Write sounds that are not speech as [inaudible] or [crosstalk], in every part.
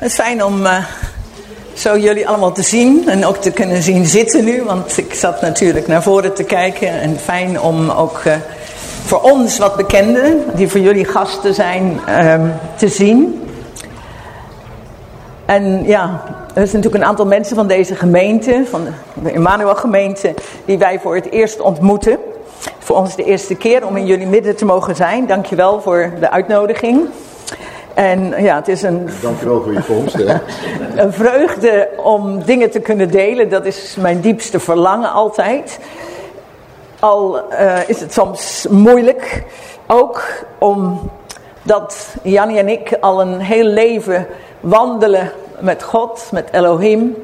Het is fijn om eh, zo jullie allemaal te zien en ook te kunnen zien zitten nu, want ik zat natuurlijk naar voren te kijken. En fijn om ook eh, voor ons wat bekenden, die voor jullie gasten zijn, ehm, te zien. En ja, er is natuurlijk een aantal mensen van deze gemeente, van de Emmanuel gemeente, die wij voor het eerst ontmoeten. Voor ons de eerste keer om in jullie midden te mogen zijn. Dankjewel voor de uitnodiging. En ja, het is een Dankjewel voor je komst. Hè. [laughs] een vreugde om dingen te kunnen delen. Dat is mijn diepste verlangen altijd. Al eh, is het soms moeilijk. Ook omdat Jannie en ik al een heel leven wandelen met God, met Elohim.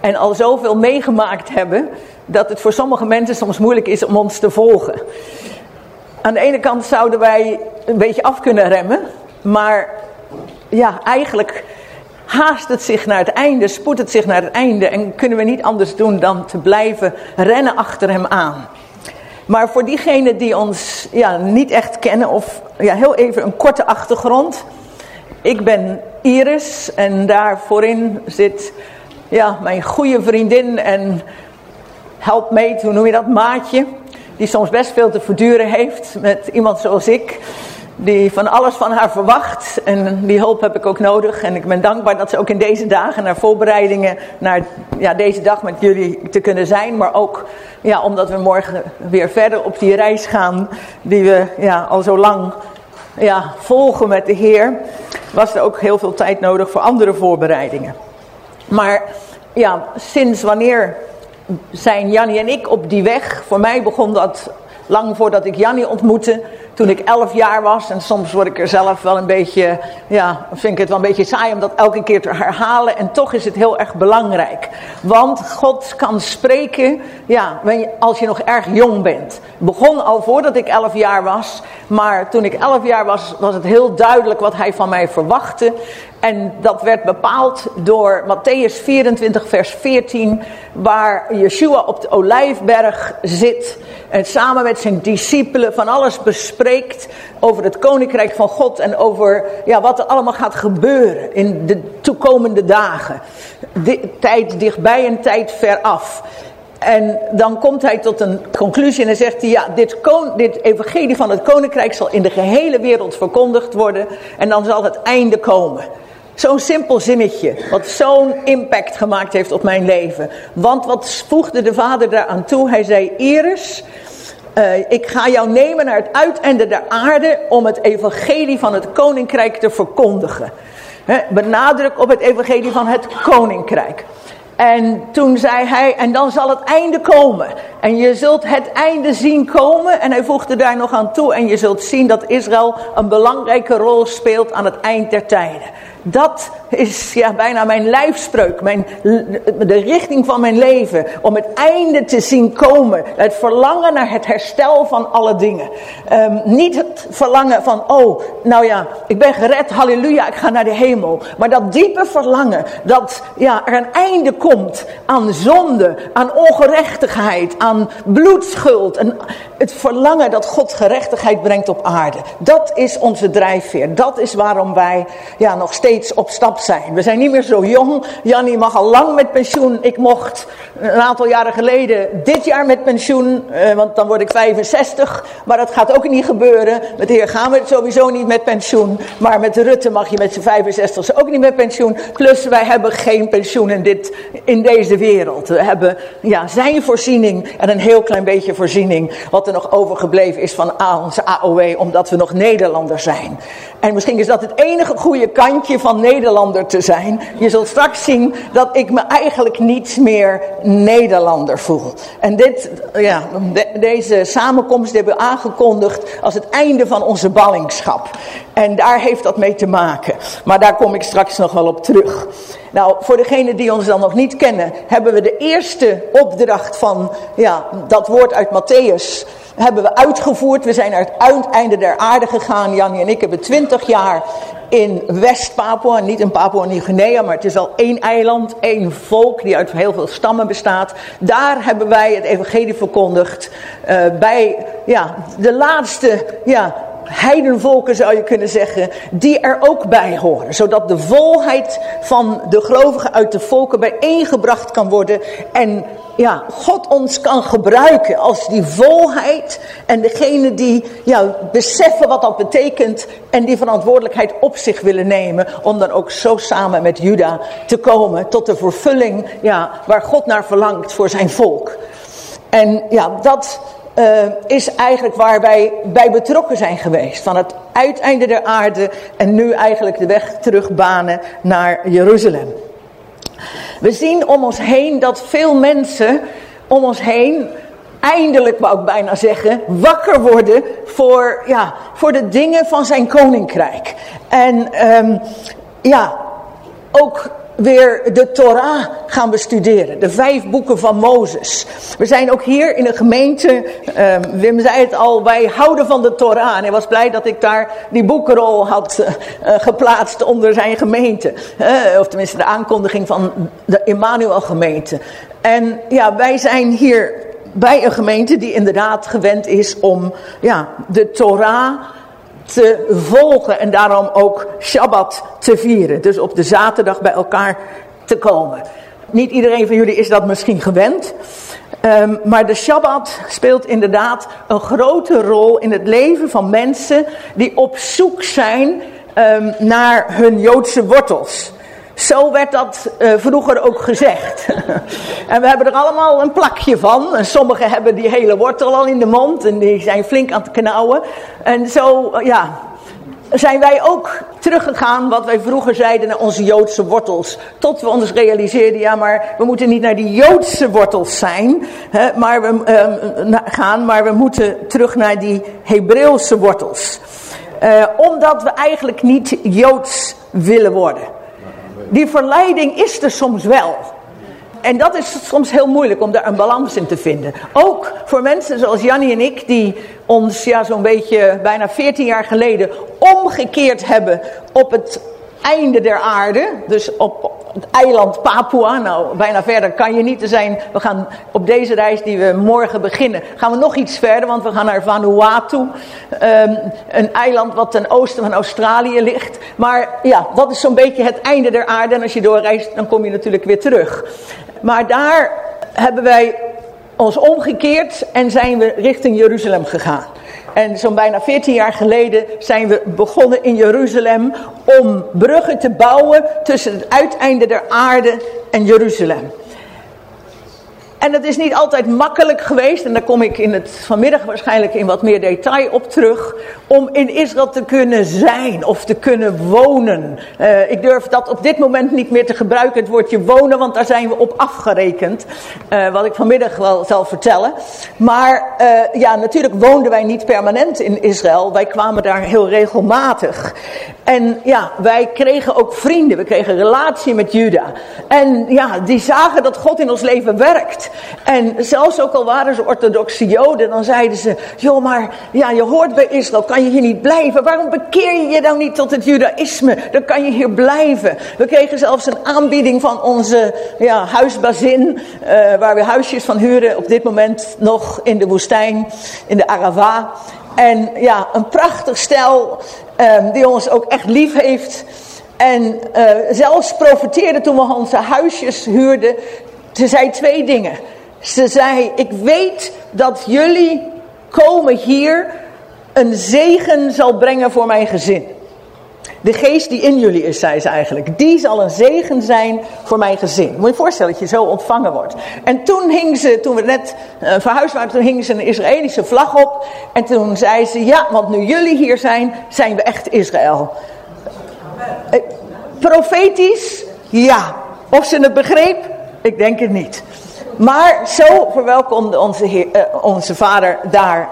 En al zoveel meegemaakt hebben. Dat het voor sommige mensen soms moeilijk is om ons te volgen. Aan de ene kant zouden wij een beetje af kunnen remmen. Maar ja, eigenlijk haast het zich naar het einde, spoedt het zich naar het einde. En kunnen we niet anders doen dan te blijven rennen achter hem aan. Maar voor diegenen die ons ja, niet echt kennen, of ja, heel even een korte achtergrond. Ik ben Iris en daar voorin zit ja, mijn goede vriendin en helpmate, hoe noem je dat, maatje. Die soms best veel te verduren heeft met iemand zoals ik. Die van alles van haar verwacht. En die hulp heb ik ook nodig. En ik ben dankbaar dat ze ook in deze dagen naar voorbereidingen naar ja, deze dag met jullie te kunnen zijn. Maar ook ja, omdat we morgen weer verder op die reis gaan. Die we ja, al zo lang ja, volgen met de Heer. Was er ook heel veel tijd nodig voor andere voorbereidingen. Maar ja, sinds wanneer zijn Jannie en ik op die weg? Voor mij begon dat lang voordat ik Jannie ontmoette. Toen ik elf jaar was. En soms word ik er zelf wel een beetje, ja, vind ik het wel een beetje saai om dat elke keer te herhalen. En toch is het heel erg belangrijk. Want God kan spreken, ja, als je nog erg jong bent. Begon al voordat ik elf jaar was. Maar toen ik elf jaar was, was het heel duidelijk wat hij van mij verwachtte. En dat werd bepaald door Matthäus 24, vers 14, waar Yeshua op de olijfberg zit en samen met zijn discipelen van alles bespreekt over het koninkrijk van God en over ja, wat er allemaal gaat gebeuren in de toekomende dagen. De, tijd dichtbij en tijd veraf. En dan komt hij tot een conclusie en dan zegt hij, ja, dit, dit evangelie van het koninkrijk zal in de gehele wereld verkondigd worden en dan zal het einde komen. Zo'n simpel zinnetje, wat zo'n impact gemaakt heeft op mijn leven. Want wat voegde de vader daaraan toe? Hij zei, Iris, uh, ik ga jou nemen naar het uiteinde der aarde om het evangelie van het koninkrijk te verkondigen. Benadruk op het evangelie van het koninkrijk. En toen zei hij, en dan zal het einde komen. En je zult het einde zien komen. En hij voegde daar nog aan toe. En je zult zien dat Israël een belangrijke rol speelt aan het eind der tijden. Dat is ja, bijna mijn lijfspreuk, mijn, de richting van mijn leven. Om het einde te zien komen. Het verlangen naar het herstel van alle dingen. Um, niet het verlangen van, oh, nou ja, ik ben gered, halleluja, ik ga naar de hemel. Maar dat diepe verlangen dat ja, er een einde komt aan zonde, aan ongerechtigheid, aan bloedschuld. En het verlangen dat God gerechtigheid brengt op aarde. Dat is onze drijfveer. Dat is waarom wij ja, nog steeds op stap zijn. We zijn niet meer zo jong. Jannie mag al lang met pensioen. Ik mocht een aantal jaren geleden dit jaar met pensioen. Eh, want dan word ik 65. Maar dat gaat ook niet gebeuren. Met de heer gaan we sowieso niet met pensioen. Maar met Rutte mag je met z'n 65 ook niet met pensioen. Plus wij hebben geen pensioen in, dit, in deze wereld. We hebben ja, zijn voorziening en een heel klein beetje voorziening. Wat er nog overgebleven is van onze AOW. Omdat we nog Nederlander zijn. En misschien is dat het enige goede kantje van Nederlander te zijn. Je zult straks zien dat ik me eigenlijk niet meer Nederlander voel. En dit, ja, deze samenkomst hebben we aangekondigd als het einde van onze ballingschap. En daar heeft dat mee te maken. Maar daar kom ik straks nog wel op terug. Nou, voor degenen die ons dan nog niet kennen, hebben we de eerste opdracht van ja, dat woord uit Matthäus hebben we uitgevoerd. We zijn naar het uiteinde der aarde gegaan. Jannie en ik hebben twintig jaar in West-Papua, niet in Papua-Nieuw-Guinea, maar het is al één eiland, één volk die uit heel veel stammen bestaat. Daar hebben wij het evangelie verkondigd uh, bij ja, de laatste ja, heidenvolken zou je kunnen zeggen, die er ook bij horen. Zodat de volheid van de gelovigen uit de volken bijeengebracht kan worden en ja, God ons kan gebruiken als die volheid en degene die ja, beseffen wat dat betekent en die verantwoordelijkheid op zich willen nemen om dan ook zo samen met Juda te komen tot de vervulling ja, waar God naar verlangt voor zijn volk. En ja, dat uh, is eigenlijk waar wij bij betrokken zijn geweest. Van het uiteinde der aarde en nu eigenlijk de weg terugbanen naar Jeruzalem. We zien om ons heen dat veel mensen om ons heen eindelijk, wou ik bijna zeggen, wakker worden voor, ja, voor de dingen van zijn koninkrijk. En um, ja, ook weer de Torah gaan bestuderen. De vijf boeken van Mozes. We zijn ook hier in de gemeente, uh, Wim zei het al, wij houden van de Torah. En hij was blij dat ik daar die boekenrol had uh, geplaatst onder zijn gemeente. Uh, of tenminste de aankondiging van de Emmanuel gemeente. En ja, wij zijn hier bij een gemeente die inderdaad gewend is om ja, de Torah te volgen en daarom ook Shabbat te vieren. Dus op de zaterdag bij elkaar te komen. Niet iedereen van jullie is dat misschien gewend. Um, maar de Shabbat speelt inderdaad een grote rol in het leven van mensen die op zoek zijn um, naar hun Joodse wortels. Zo werd dat uh, vroeger ook gezegd. [laughs] en we hebben er allemaal een plakje van. En sommigen hebben die hele wortel al in de mond en die zijn flink aan het knauwen. En zo, uh, ja, zijn wij ook teruggegaan wat wij vroeger zeiden naar onze Joodse wortels. Tot we ons realiseerden, ja maar we moeten niet naar die Joodse wortels zijn, hè, maar we, uh, gaan, maar we moeten terug naar die Hebreeuwse wortels. Uh, omdat we eigenlijk niet Joods willen worden. Die verleiding is er soms wel. En dat is soms heel moeilijk om daar een balans in te vinden. Ook voor mensen zoals Jannie en ik, die ons ja, zo'n beetje bijna 14 jaar geleden omgekeerd hebben op het einde der aarde. Dus op het eiland Papua. Nou, bijna verder kan je niet zijn. We gaan op deze reis die we morgen beginnen, gaan we nog iets verder. Want we gaan naar Vanuatu. Um, een eiland wat ten oosten van Australië ligt. Maar ja, dat is zo'n beetje het einde der aarde. En als je doorreist, dan kom je natuurlijk weer terug. Maar daar hebben wij ons omgekeerd en zijn we richting Jeruzalem gegaan. En zo'n bijna 14 jaar geleden zijn we begonnen in Jeruzalem om bruggen te bouwen tussen het uiteinde der aarde en Jeruzalem. En het is niet altijd makkelijk geweest, en daar kom ik in het vanmiddag waarschijnlijk in wat meer detail op terug, om in Israël te kunnen zijn of te kunnen wonen. Uh, ik durf dat op dit moment niet meer te gebruiken, het woordje wonen, want daar zijn we op afgerekend. Uh, wat ik vanmiddag wel zal vertellen. Maar uh, ja, natuurlijk woonden wij niet permanent in Israël, wij kwamen daar heel regelmatig. En ja, wij kregen ook vrienden, we kregen relatie met Juda. En ja, die zagen dat God in ons leven werkt. En zelfs ook al waren ze orthodoxe joden, dan zeiden ze, joh maar, ja, je hoort bij Israël, kan je hier niet blijven? Waarom bekeer je je dan niet tot het judaïsme? Dan kan je hier blijven. We kregen zelfs een aanbieding van onze ja, huisbazin, uh, waar we huisjes van huren, op dit moment nog in de woestijn, in de Arava. En ja, een prachtig stel um, die ons ook echt lief heeft. En uh, zelfs profiteerde toen we onze huisjes huurden. Ze zei twee dingen. Ze zei, ik weet dat jullie komen hier een zegen zal brengen voor mijn gezin. De geest die in jullie is, zei ze eigenlijk, die zal een zegen zijn voor mijn gezin. Moet je voorstellen dat je zo ontvangen wordt. En toen hing ze, toen we net uh, verhuisd waren, toen hing ze een Israëlische vlag op. En toen zei ze, ja, want nu jullie hier zijn, zijn we echt Israël. Uh, Profetisch? Ja. Of ze het begreep? Ik denk het niet. Maar zo verwelkomde onze, heer, uh, onze vader daar.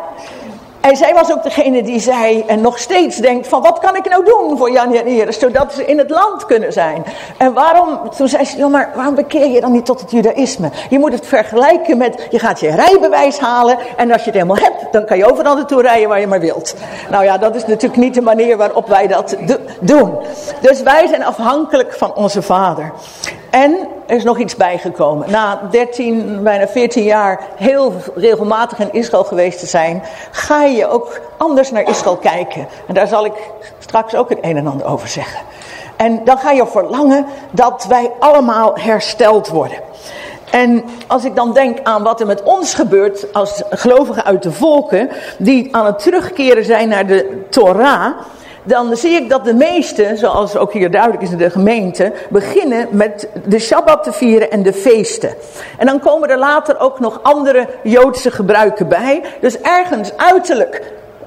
En zij was ook degene die zei en nog steeds denkt van wat kan ik nou doen voor Jan en Eres, zodat ze in het land kunnen zijn. En waarom, toen zei ze, ja maar waarom bekeer je dan niet tot het judaïsme? Je moet het vergelijken met, je gaat je rijbewijs halen en als je het helemaal hebt, dan kan je overal naartoe rijden waar je maar wilt. Nou ja, dat is natuurlijk niet de manier waarop wij dat doen. Dus wij zijn afhankelijk van onze vader. En er is nog iets bijgekomen. Na 13, bijna 14 jaar heel regelmatig in Israël geweest te zijn, ga je ook anders naar Israël kijken. En daar zal ik straks ook het een en ander over zeggen. En dan ga je verlangen dat wij allemaal hersteld worden. En als ik dan denk aan wat er met ons gebeurt als gelovigen uit de volken, die aan het terugkeren zijn naar de Torah, dan zie ik dat de meesten, zoals ook hier duidelijk is in de gemeente, beginnen met de Shabbat te vieren en de feesten. En dan komen er later ook nog andere Joodse gebruiken bij. Dus ergens uiterlijk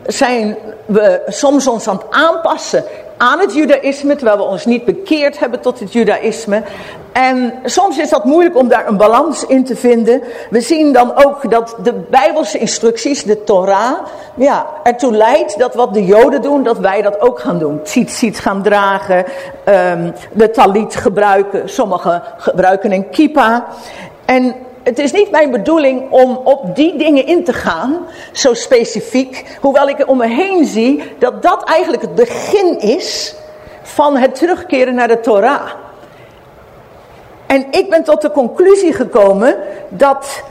zijn we soms ons aan het aanpassen aan het judaïsme, terwijl we ons niet bekeerd hebben tot het judaïsme. En soms is dat moeilijk om daar een balans in te vinden. We zien dan ook dat de bijbelse instructies, de Torah, ja, ertoe leidt dat wat de joden doen, dat wij dat ook gaan doen. Tzitzit gaan dragen, um, de talit gebruiken, sommigen gebruiken een kippa. En het is niet mijn bedoeling om op die dingen in te gaan, zo specifiek. Hoewel ik om me heen zie dat dat eigenlijk het begin is van het terugkeren naar de Torah. En ik ben tot de conclusie gekomen dat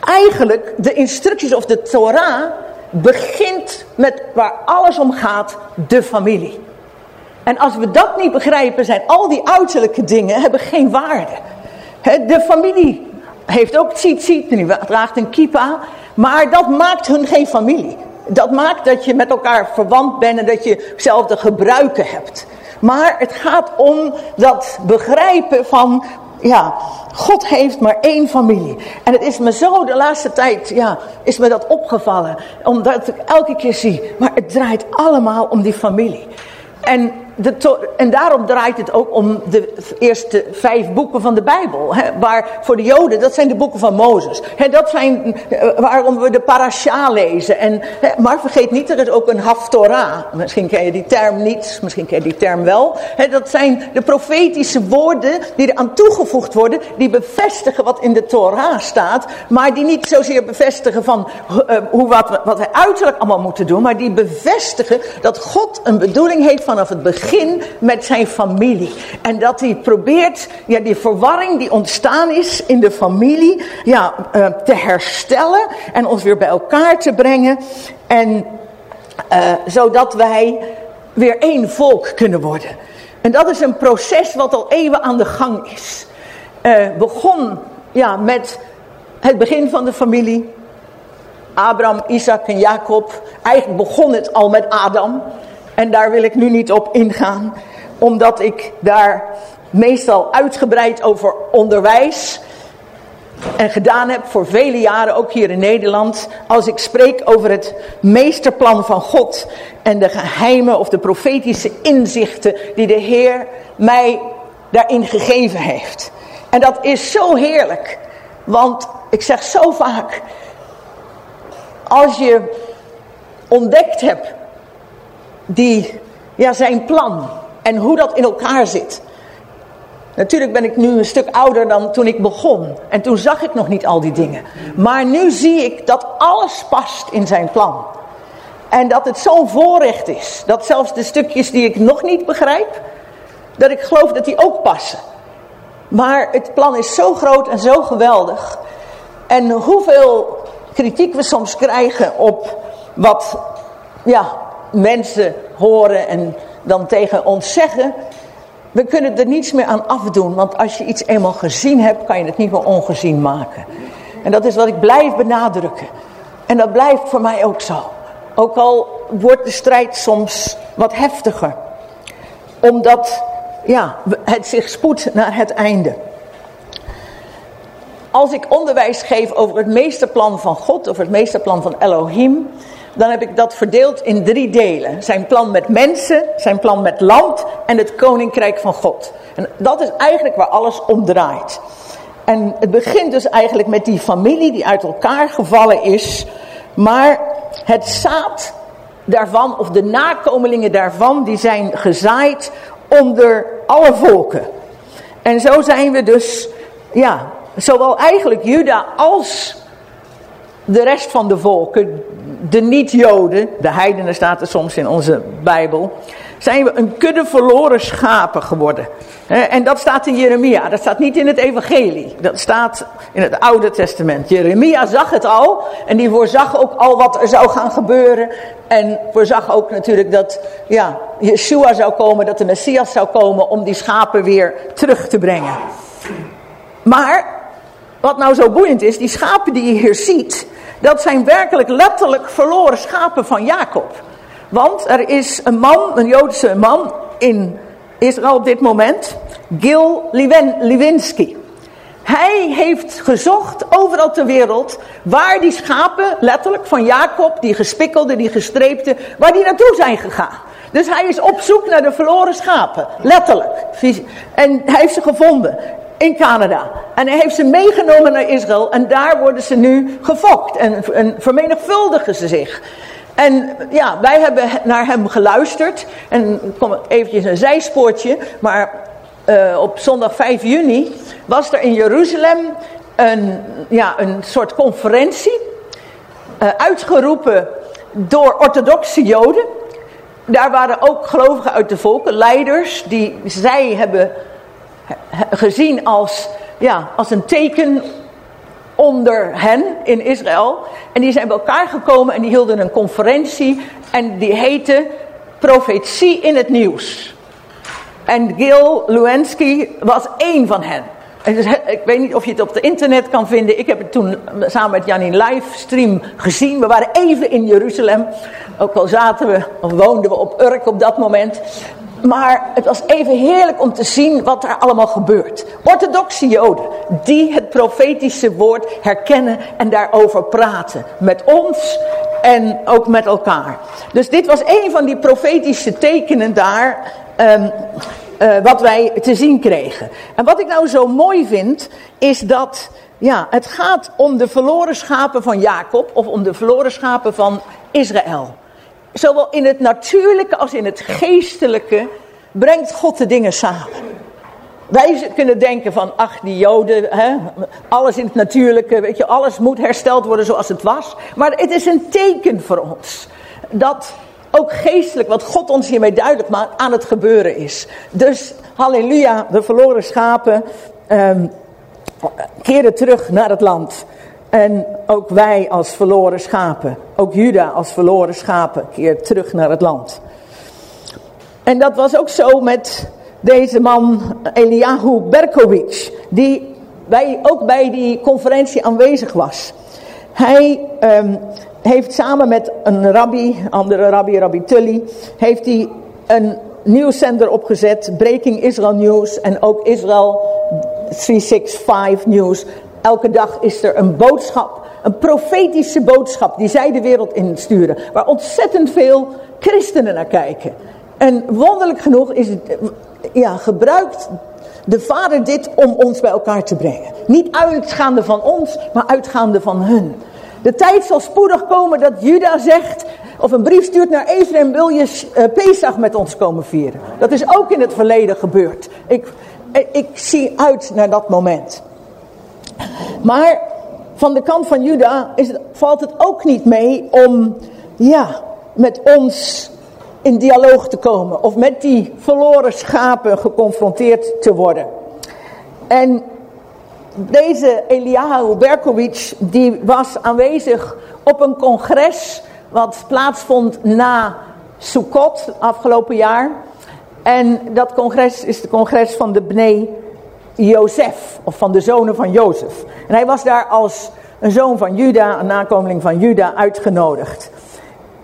eigenlijk de instructies of de Torah begint met waar alles om gaat, de familie. En als we dat niet begrijpen, zijn al die uiterlijke dingen hebben geen waarde. De familie heeft ook tzitzit, die draagt een kippa. Maar dat maakt hun geen familie. Dat maakt dat je met elkaar verwant bent en dat je hetzelfde gebruiken hebt. Maar het gaat om dat begrijpen van, ja, God heeft maar één familie. En het is me zo de laatste tijd, ja, is me dat opgevallen. Omdat ik elke keer zie, maar het draait allemaal om die familie. En de en daarom draait het ook om de eerste vijf boeken van de Bijbel. Hè, waar voor de Joden, dat zijn de boeken van Mozes. Hè, dat zijn uh, waarom we de parasha lezen. En, hè, maar vergeet niet, er is ook een haftorah. Misschien ken je die term niet, misschien ken je die term wel. Dat zijn de profetische woorden die er aan toegevoegd worden. Die bevestigen wat in de Torah staat. Maar die niet zozeer bevestigen van uh, hoe, wat, wat wij uiterlijk allemaal moeten doen. Maar die bevestigen dat God een bedoeling heeft vanaf het begin begin met zijn familie. En dat hij probeert ja, die verwarring die ontstaan is in de familie ja, uh, te herstellen. En ons weer bij elkaar te brengen. En uh, zodat wij weer één volk kunnen worden. En dat is een proces wat al eeuwen aan de gang is. Uh, begon ja, met het begin van de familie. Abraham, Isaac en Jacob. Eigenlijk begon het al met Adam. En daar wil ik nu niet op ingaan, omdat ik daar meestal uitgebreid over onderwijs en gedaan heb voor vele jaren, ook hier in Nederland, als ik spreek over het meesterplan van God en de geheimen of de profetische inzichten die de Heer mij daarin gegeven heeft. En dat is zo heerlijk, want ik zeg zo vaak, als je ontdekt hebt die, ja, zijn plan en hoe dat in elkaar zit. Natuurlijk ben ik nu een stuk ouder dan toen ik begon. En toen zag ik nog niet al die dingen. Maar nu zie ik dat alles past in zijn plan. En dat het zo'n voorrecht is. Dat zelfs de stukjes die ik nog niet begrijp. Dat ik geloof dat die ook passen. Maar het plan is zo groot en zo geweldig. En hoeveel kritiek we soms krijgen op wat ja, mensen horen en dan tegen ons zeggen. We kunnen er niets meer aan afdoen, want als je iets eenmaal gezien hebt, kan je het niet meer ongezien maken. En dat is wat ik blijf benadrukken. En dat blijft voor mij ook zo. Ook al wordt de strijd soms wat heftiger. Omdat ja, het zich spoedt naar het einde. Als ik onderwijs geef over het meesterplan van God, over het meesterplan van Elohim, dan heb ik dat verdeeld in drie delen. Zijn plan met mensen, zijn plan met land en het koninkrijk van God. En dat is eigenlijk waar alles om draait. En het begint dus eigenlijk met die familie die uit elkaar gevallen is. Maar het zaad daarvan, of de nakomelingen daarvan, die zijn gezaaid onder alle volken. En zo zijn we dus, ja, zowel eigenlijk Juda als de rest van de volken, de niet-Joden, de heidenen staat er soms in onze Bijbel, zijn we een kudde verloren schapen geworden. En dat staat in Jeremia, dat staat niet in het evangelie, dat staat in het Oude Testament. Jeremia zag het al en die voorzag ook al wat er zou gaan gebeuren. En voorzag ook natuurlijk dat ja, Yeshua zou komen, dat de Messias zou komen om die schapen weer terug te brengen. Maar, wat nou zo boeiend is, die schapen die je hier ziet, dat zijn werkelijk letterlijk verloren schapen van Jacob. Want er is een man, een Joodse man in Israël op dit moment, Gil Lewinsky. Hij heeft gezocht overal ter wereld waar die schapen, letterlijk van Jacob, die gespikkelde, die gestreepte, waar die naartoe zijn gegaan. Dus hij is op zoek naar de verloren schapen, letterlijk. En hij heeft ze gevonden in Canada. En hij heeft ze meegenomen naar Israël en daar worden ze nu gefokt en, en vermenigvuldigen ze zich. En ja, wij hebben naar hem geluisterd. En kom eventjes een zijspoortje. Maar uh, op zondag 5 juni was er in Jeruzalem een, ja, een soort conferentie. Uh, uitgeroepen door orthodoxe joden. Daar waren ook gelovigen uit de volken, leiders, die zij hebben gezien als, ja, als een teken onder hen in Israël. En die zijn bij elkaar gekomen en die hielden een conferentie. En die heette Profetie in het Nieuws. En Gil Luensky was één van hen. Dus, ik weet niet of je het op het internet kan vinden. Ik heb het toen samen met Jan in livestream gezien. We waren even in Jeruzalem. Ook al zaten we, of woonden we op Urk op dat moment. Maar het was even heerlijk om te zien wat er allemaal gebeurt. Orthodoxe Joden die het profetische woord herkennen en daarover praten. Met ons en ook met elkaar. Dus dit was een van die profetische tekenen daar. Um, uh, wat wij te zien kregen. En wat ik nou zo mooi vind, is dat ja, het gaat om de verloren schapen van Jacob of om de verloren schapen van Israël zowel in het natuurlijke als in het geestelijke, brengt God de dingen samen. Wij kunnen denken van, ach die joden, hè, alles in het natuurlijke, weet je, alles moet hersteld worden zoals het was. Maar het is een teken voor ons. Dat ook geestelijk, wat God ons hiermee duidelijk maakt, aan het gebeuren is. Dus, halleluja, de verloren schapen um, keren terug naar het land. En ook wij als verloren schapen, ook Juda als verloren schapen, keert terug naar het land. En dat was ook zo met deze man Eliyahu Berkowitz, die bij, ook bij die conferentie aanwezig was. Hij um, heeft samen met een rabbi, andere rabbi, Rabbi Tully, heeft hij een nieuwszender opgezet, Breaking Israel News en ook Israel 365 News. Elke dag is er een boodschap, een profetische boodschap die zij de wereld insturen. Waar ontzettend veel christenen naar kijken. En wonderlijk genoeg is het, ja, gebruikt de vader dit om ons bij elkaar te brengen. Niet uitgaande van ons, maar uitgaande van hun. De tijd zal spoedig komen dat Juda zegt, of een brief stuurt naar Ephraim, wil je uh, Pesach met ons komen vieren. Dat is ook in het verleden gebeurd. Ik, ik zie uit naar dat moment. Maar van de kant van Juda is valt het ook niet mee om ja, met ons in dialoog te komen. Of met die verloren schapen geconfronteerd te worden. En deze Eliyahu Berkowitz die was aanwezig op een congres wat plaatsvond na Sukkot afgelopen jaar. En dat congres is het congres van de Bnei Jozef, of van de zonen van Jozef. En hij was daar als een zoon van Juda, een nakomeling van Juda, uitgenodigd.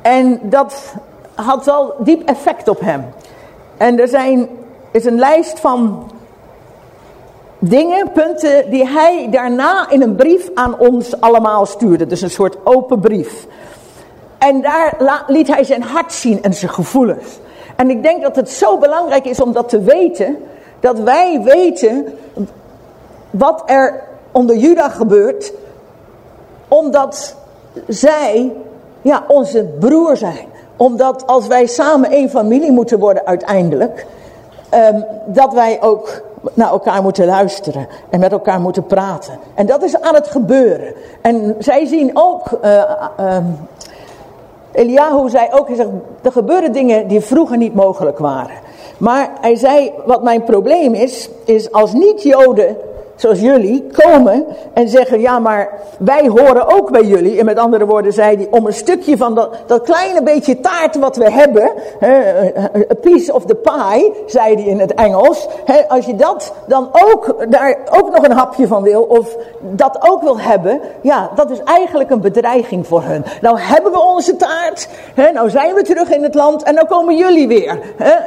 En dat had wel diep effect op hem. En er zijn, is een lijst van dingen, punten, die hij daarna in een brief aan ons allemaal stuurde. Dus een soort open brief. En daar liet hij zijn hart zien en zijn gevoelens. En ik denk dat het zo belangrijk is om dat te weten. Dat wij weten wat er onder Juda gebeurt. Omdat zij ja, onze broer zijn. Omdat als wij samen één familie moeten worden uiteindelijk. ehm, dat wij ook naar elkaar moeten luisteren. En met elkaar moeten praten. En dat is aan het gebeuren. En zij zien ook... eh, ehm, Eliahu zei ook, er gebeuren dingen die vroeger niet mogelijk waren. Maar hij zei, wat mijn probleem is, is als niet-Joden, zoals jullie, komen en zeggen, ja maar wij horen ook bij jullie. En met andere woorden zei hij, om een stukje van dat, dat kleine beetje taart wat we hebben, hè, a piece of the pie, zei hij in het Engels. Als je dat dan ook, daar ook nog een hapje van wil, of dat ook wil hebben, ja, dat is eigenlijk een bedreiging voor hun. Nou hebben we onze taart, hè, nou zijn we terug in het land en nou komen jullie weer.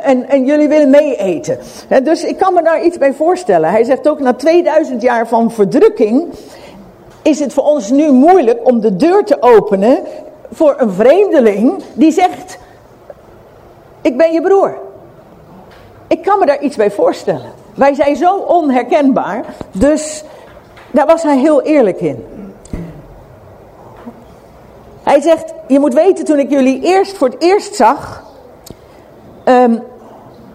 En, en jullie willen mee eten. Dus ik kan me daar iets bij voorstellen. Hij zegt ook, na 2000 jaar van verdrukking is het voor ons nu moeilijk om de deur te openen voor een vreemdeling die zegt, ik ben je broer. Ik kan me daar iets bij voorstellen. Wij zijn zo onherkenbaar, dus daar was hij heel eerlijk in. Hij zegt, je moet weten, toen ik jullie eerst voor het eerst zag, ehm,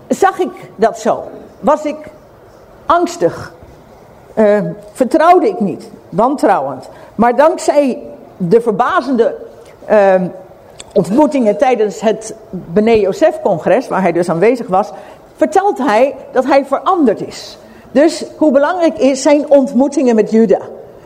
zag ik dat zo. Was ik angstig. Ehm, vertrouwde ik niet, wantrouwend. Maar dankzij de verbazende ehm, ontmoetingen tijdens het Bene Joseph-congres, waar hij dus aanwezig was, vertelt hij dat hij veranderd is. Dus hoe belangrijk is zijn ontmoetingen met Juda?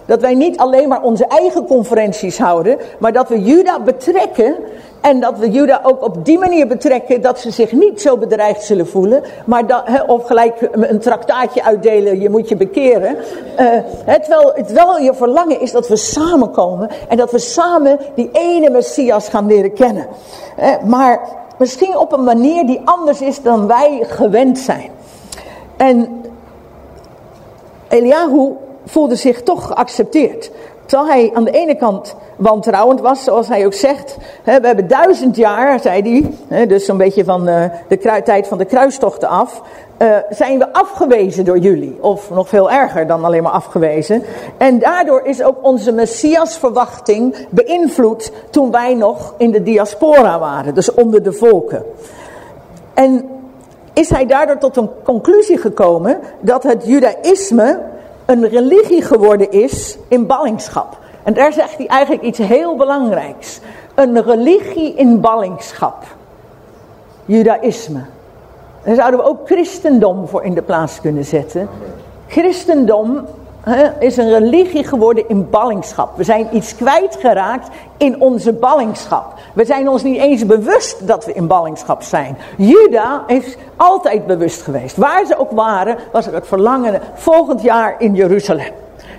Dat wij niet alleen maar onze eigen conferenties houden, maar dat we Juda betrekken en dat we Juda ook op die manier betrekken dat ze zich niet zo bedreigd zullen voelen, maar dat, hè, of gelijk een traktaatje uitdelen, je moet je bekeren. Eh, hè, terwijl het wel je verlangen is dat we samenkomen en dat we samen die ene Messias gaan leren kennen. Eh, maar misschien op een manier die anders is dan wij gewend zijn. En Eliahu voelde zich toch geaccepteerd. Terwijl hij aan de ene kant wantrouwend was, zoals hij ook zegt. Hè, we hebben duizend jaar, zei hij, hè, dus zo'n beetje van eh, de tijd van de kruistochten af. eh, zijn we afgewezen door jullie. Of nog veel erger dan alleen maar afgewezen. En daardoor is ook onze Messias-verwachting beïnvloed toen wij nog in de diaspora waren. Dus onder de volken. En is hij daardoor tot een conclusie gekomen dat het judaïsme een religie geworden is in ballingschap. En daar zegt hij eigenlijk iets heel belangrijks. Een religie in ballingschap. Judaïsme. Daar zouden we ook christendom voor in de plaats kunnen zetten. Christendom is een religie geworden in ballingschap. We zijn iets kwijtgeraakt in onze ballingschap. We zijn ons niet eens bewust dat we in ballingschap zijn. Juda is altijd bewust geweest. Waar ze ook waren, was er het verlangen volgend jaar in Jeruzalem.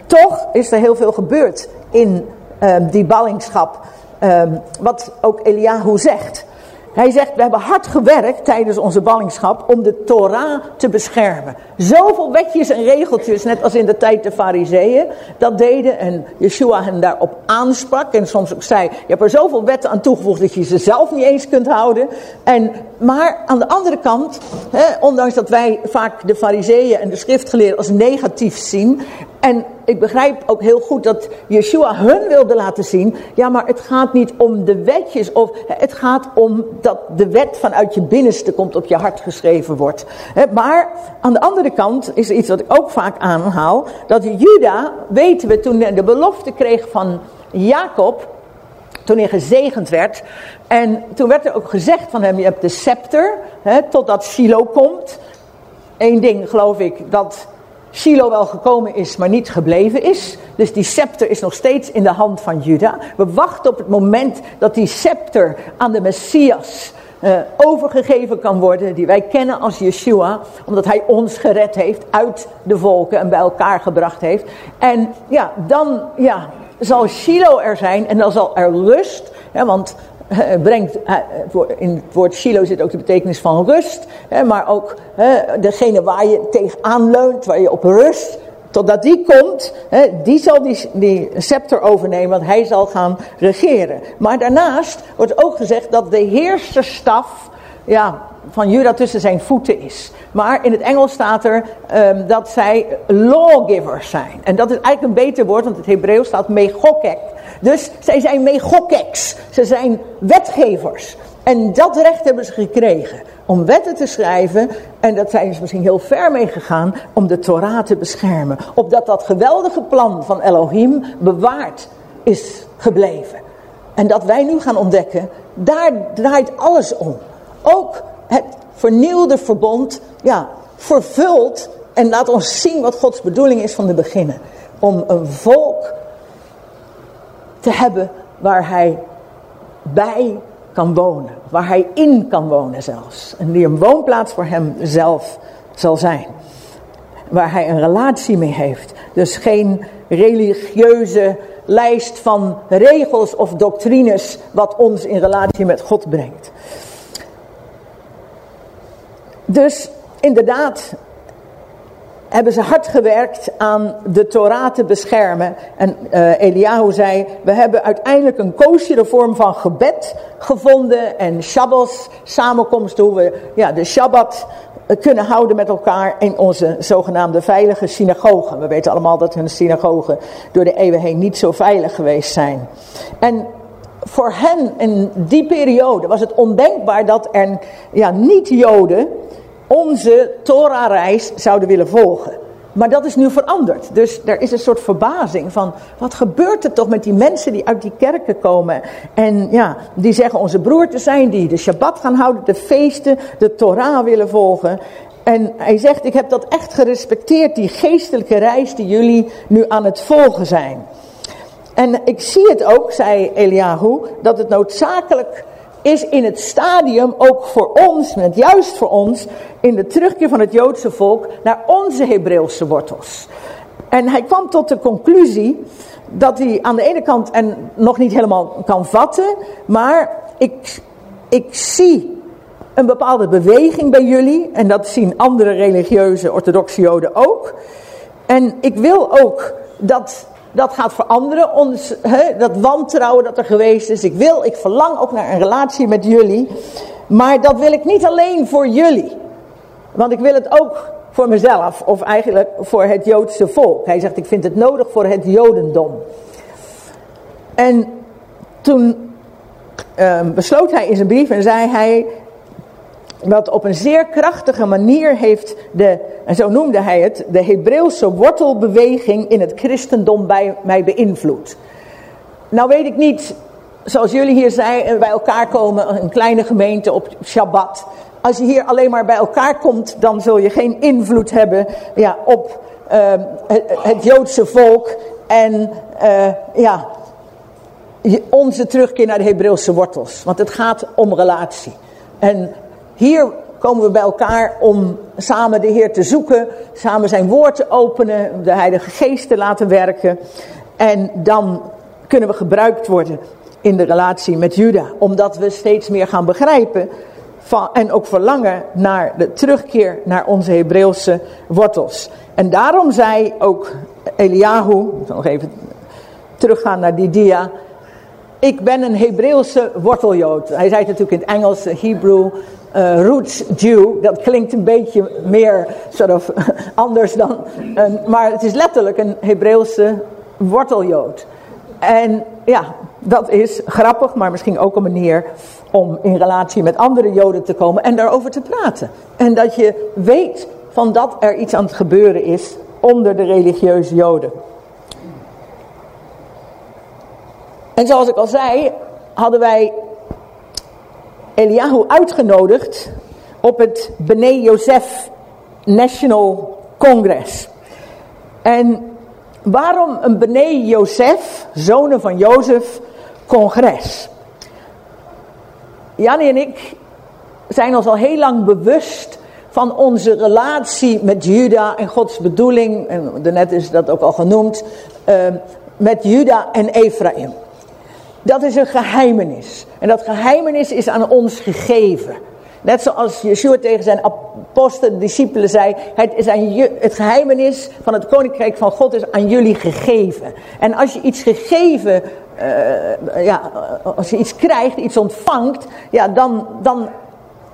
Toch is er heel veel gebeurd in ehm, die ballingschap. ehm, wat ook Eliahu zegt. Hij zegt, we hebben hard gewerkt tijdens onze ballingschap om de Torah te beschermen. Zoveel wetjes en regeltjes, net als in de tijd de fariseeën, dat deden. En Yeshua hen daarop aansprak en soms ook zei, je hebt er zoveel wetten aan toegevoegd dat je ze zelf niet eens kunt houden. En, maar aan de andere kant, hè, ondanks dat wij vaak de fariseeën en de schriftgeleerden als negatief zien... En ik begrijp ook heel goed dat Yeshua hun wilde laten zien. Ja, maar het gaat niet om de wetjes. Of het gaat om dat de wet vanuit je binnenste komt op je hart geschreven wordt. Maar aan de andere kant is iets wat ik ook vaak aanhaal. Dat Juda, weten we, toen de belofte kreeg van Jacob. Toen hij gezegend werd. En toen werd er ook gezegd van hem, je hebt de scepter. Hè, totdat Shiloh komt. Eén ding geloof ik, dat Shiloh wel gekomen is, maar niet gebleven is. Dus die scepter is nog steeds in de hand van Juda. We wachten op het moment dat die scepter aan de Messias eh, overgegeven kan worden, die wij kennen als Yeshua, omdat hij ons gered heeft uit de volken en bij elkaar gebracht heeft. En ja, dan ja, zal Shiloh er zijn en dan zal er rust, hè, want het brengt, eh, in het woord Shiloh zit ook de betekenis van rust, hè, maar ook hè, degene waar je tegenaan leunt, waar je op rust, totdat die komt, die zal die, die scepter overnemen, want hij zal gaan regeren. Maar daarnaast wordt ook gezegd dat de heerserstaf ja, van Juda tussen zijn voeten is. Maar in het Engels staat er um, dat zij lawgivers zijn. En dat is eigenlijk een beter woord, want het Hebreeuws staat megokek. Dus zij zijn megokeks. Ze zijn wetgevers. En dat recht hebben ze gekregen om wetten te schrijven. En dat zijn ze misschien heel ver mee gegaan om de Torah te beschermen. Opdat dat geweldige plan van Elohim bewaard is gebleven. En dat wij nu gaan ontdekken, daar draait alles om. Ook het vernieuwde verbond, ja, vervult en laat ons zien wat Gods bedoeling is van de beginnen. Om een volk te hebben waar hij bij kan wonen. Waar hij in kan wonen zelfs. En die een woonplaats voor hem zelf zal zijn. Waar hij een relatie mee heeft. Dus geen religieuze lijst van regels of doctrines wat ons in relatie met God brengt. Dus inderdaad hebben ze hard gewerkt aan de Torah te beschermen. En uh, Eliahu zei, we hebben uiteindelijk een koosjere vorm van gebed gevonden. En Shabbos, samenkomsten, hoe we ja, de Shabbat eh, kunnen houden met elkaar in onze zogenaamde veilige synagogen. We weten allemaal dat hun synagogen door de eeuwen heen niet zo veilig geweest zijn. En voor hen in die periode was het ondenkbaar dat er ja, niet-Joden onze Torah-reis zouden willen volgen. Maar dat is nu veranderd. Dus er is een soort verbazing van, wat gebeurt er toch met die mensen die uit die kerken komen. En ja, die zeggen onze broer te zijn, die de Shabbat gaan houden, de feesten, de Torah willen volgen. En hij zegt, ik heb dat echt gerespecteerd, die geestelijke reis die jullie nu aan het volgen zijn. En ik zie het ook, zei Eliahu, dat het noodzakelijk is in het stadium ook voor ons, net juist voor ons, in de terugkeer van het Joodse volk naar onze Hebreeuwse wortels. En hij kwam tot de conclusie dat hij aan de ene kant en nog niet helemaal kan vatten, maar ik, ik zie een bepaalde beweging bij jullie en dat zien andere religieuze orthodoxe joden ook. En ik wil ook dat dat gaat veranderen. Ons, dat wantrouwen dat er geweest is. Ik wil, ik verlang ook naar een relatie met jullie. Maar dat wil ik niet alleen voor jullie. Want ik wil het ook voor mezelf. Of eigenlijk voor het Joodse volk. Hij zegt, ik vind het nodig voor het Jodendom. En toen uh, besloot hij in zijn brief en zei hij wat op een zeer krachtige manier heeft de, en zo noemde hij het, de Hebreeuwse wortelbeweging in het christendom bij mij beïnvloed. Nou weet ik niet, zoals jullie hier zijn, bij elkaar komen, een kleine gemeente op Shabbat. Als je hier alleen maar bij elkaar komt, dan zul je geen invloed hebben ja, op uh, het, Joodse volk en uh, ja, onze terugkeer naar de Hebreeuwse wortels. Want het gaat om relatie. En hier komen we bij elkaar om samen de Heer te zoeken, samen zijn woord te openen, de Heilige Geest te laten werken. En dan kunnen we gebruikt worden in de relatie met Juda, omdat we steeds meer gaan begrijpen van, en ook verlangen naar de terugkeer naar onze Hebreeuwse wortels. En daarom zei ook Eliahu, ik zal nog even teruggaan naar die dia, ik ben een Hebreeuwse worteljood. Hij zei het natuurlijk in het Engels, Hebrew uh, roots Jew. Dat klinkt een beetje meer sort of, [laughs] anders dan. Maar het is letterlijk een Hebreeuwse worteljood. En ja, dat is grappig, maar misschien ook een manier om in relatie met andere joden te komen en daarover te praten. En dat je weet van dat er iets aan het gebeuren is onder de religieuze joden. En zoals ik al zei, hadden wij Eliahu uitgenodigd op het Bene Joseph National Congress. En waarom een Bene Joseph, zonen van Jozef, congres? Jannie en ik zijn ons al heel lang bewust van onze relatie met Juda en Gods bedoeling, en daarnet is dat ook al genoemd, uh, met Juda en Ephraim. Dat is een geheimenis. En dat geheimenis is aan ons gegeven. Net zoals Yeshua tegen zijn apostelen, discipelen zei, het, is aan je, het geheimenis van het koninkrijk van God is aan jullie gegeven. En als je iets gegeven, uh, ja, als je iets krijgt, iets ontvangt, ja, dan, dan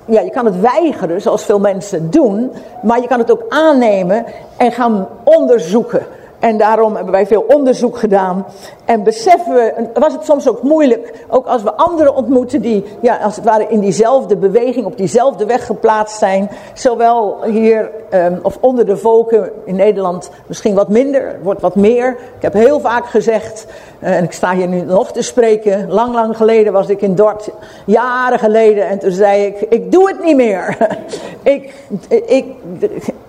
ja, je kan het weigeren, zoals veel mensen doen, maar je kan het ook aannemen en gaan onderzoeken. En daarom hebben wij veel onderzoek gedaan. En beseffen we, was het soms ook moeilijk, ook als we anderen ontmoeten die ja, als het ware in diezelfde beweging, op diezelfde weg geplaatst zijn. Zowel hier um, of onder de volken in Nederland misschien wat minder, wordt wat meer. Ik heb heel vaak gezegd, uh, en ik sta hier nu nog te spreken, lang lang geleden was ik in Dort, jaren geleden. En toen zei ik, ik doe het niet meer. [laughs] ik, ik,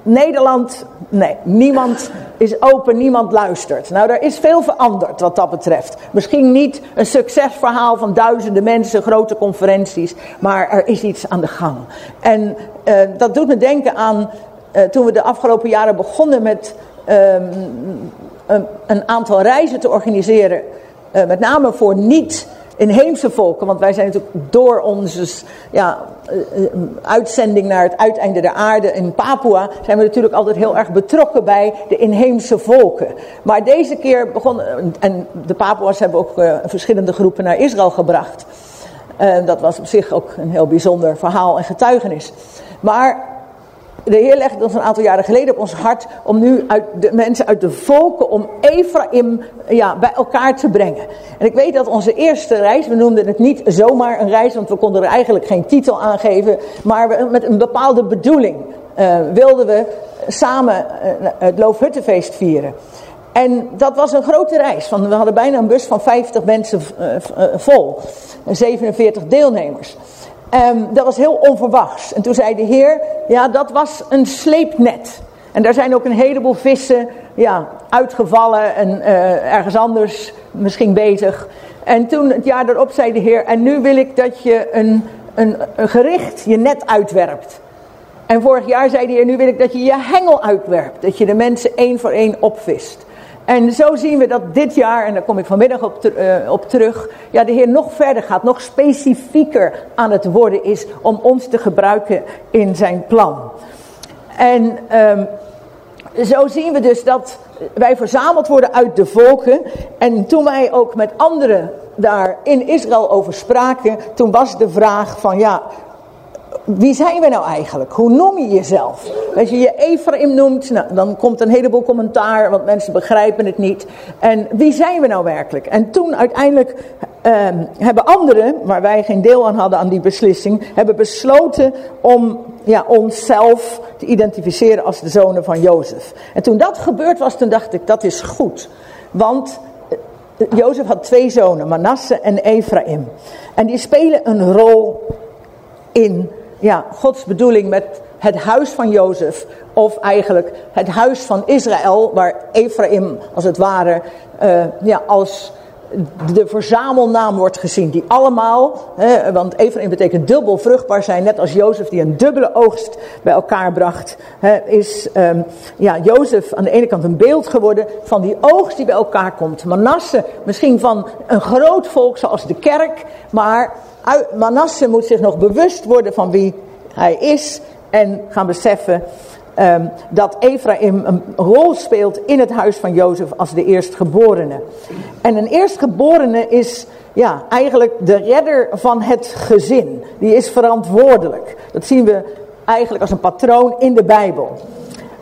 Nederland, nee, niemand is open, niemand luistert. Nou, er is veel veranderd wat dat betreft. Misschien niet een succesverhaal van duizenden mensen, grote conferenties, maar er is iets aan de gang. En uh, dat doet me denken aan uh, toen we de afgelopen jaren begonnen met um, een, aantal reizen te organiseren, uh, met name voor niet inheemse volken, want wij zijn natuurlijk door onze ja, eh, uitzending naar het uiteinde der aarde in Papua, zijn we natuurlijk altijd heel erg betrokken bij de inheemse volken. Maar deze keer begon, en de Papua's hebben ook verschillende groepen naar Israël gebracht. Dat was op zich ook een heel bijzonder verhaal en getuigenis. Maar de Heer legde ons een aantal jaren geleden op ons hart om nu uit de mensen uit de volken, om Ephraim ja, bij elkaar te brengen. En ik weet dat onze eerste reis, we noemden het niet zomaar een reis, want we konden er eigenlijk geen titel aan geven, maar we, met een bepaalde bedoeling uh, wilden we samen uh, het Loofhuttenfeest vieren. En dat was een grote reis. Van, we hadden bijna een bus van 50 mensen uh, vol. 47 deelnemers. Um, dat was heel onverwachts. En toen zei de Heer, ja, dat was een sleepnet. En daar zijn ook een heleboel vissen ja, uitgevallen en uh, ergens anders misschien bezig. En toen het jaar erop zei de Heer, en nu wil ik dat je een, een, een gericht je net uitwerpt. En vorig jaar zei de Heer, nu wil ik dat je je hengel uitwerpt. Dat je de mensen één voor één opvist. En zo zien we dat dit jaar, en daar kom ik vanmiddag op, uh, op, terug, ja, de Heer nog verder gaat, nog specifieker aan het worden is om ons te gebruiken in zijn plan. En um, zo zien we dus dat wij verzameld worden uit de volken. En toen wij ook met anderen daar in Israël over spraken, toen was de vraag van ja, wie zijn we nou eigenlijk? Hoe noem je jezelf? Als je je Ephraim noemt, nou, dan komt een heleboel commentaar, want mensen begrijpen het niet. En wie zijn we nou werkelijk? En toen uiteindelijk uh, hebben anderen, waar wij geen deel aan hadden aan die beslissing, hebben besloten om ja, onszelf te identificeren als de zonen van Jozef. En toen dat gebeurd was, toen dacht ik, dat is goed. Want eh, Jozef had twee zonen, Manasse en Ephraim. En die spelen een rol in ja, Gods bedoeling met het huis van Jozef. Of eigenlijk het huis van Israël, waar Ephraim als het ware uh, ja, als de verzamelnaam wordt gezien. Die allemaal, hè, want Ephraim betekent dubbel vruchtbaar zijn. Net als Jozef die een dubbele oogst bij elkaar bracht. Hè, is um, ja, Jozef aan de ene kant een beeld geworden van die oogst die bij elkaar komt. Manasse misschien van een groot volk zoals de kerk. Maar Manasse moet zich nog bewust worden van wie hij is. En gaan beseffen um, dat Ephraim een rol speelt in het huis van Jozef als de eerstgeborene. En een eerstgeborene is ja, eigenlijk de redder van het gezin. Die is verantwoordelijk. Dat zien we eigenlijk als een patroon in de Bijbel.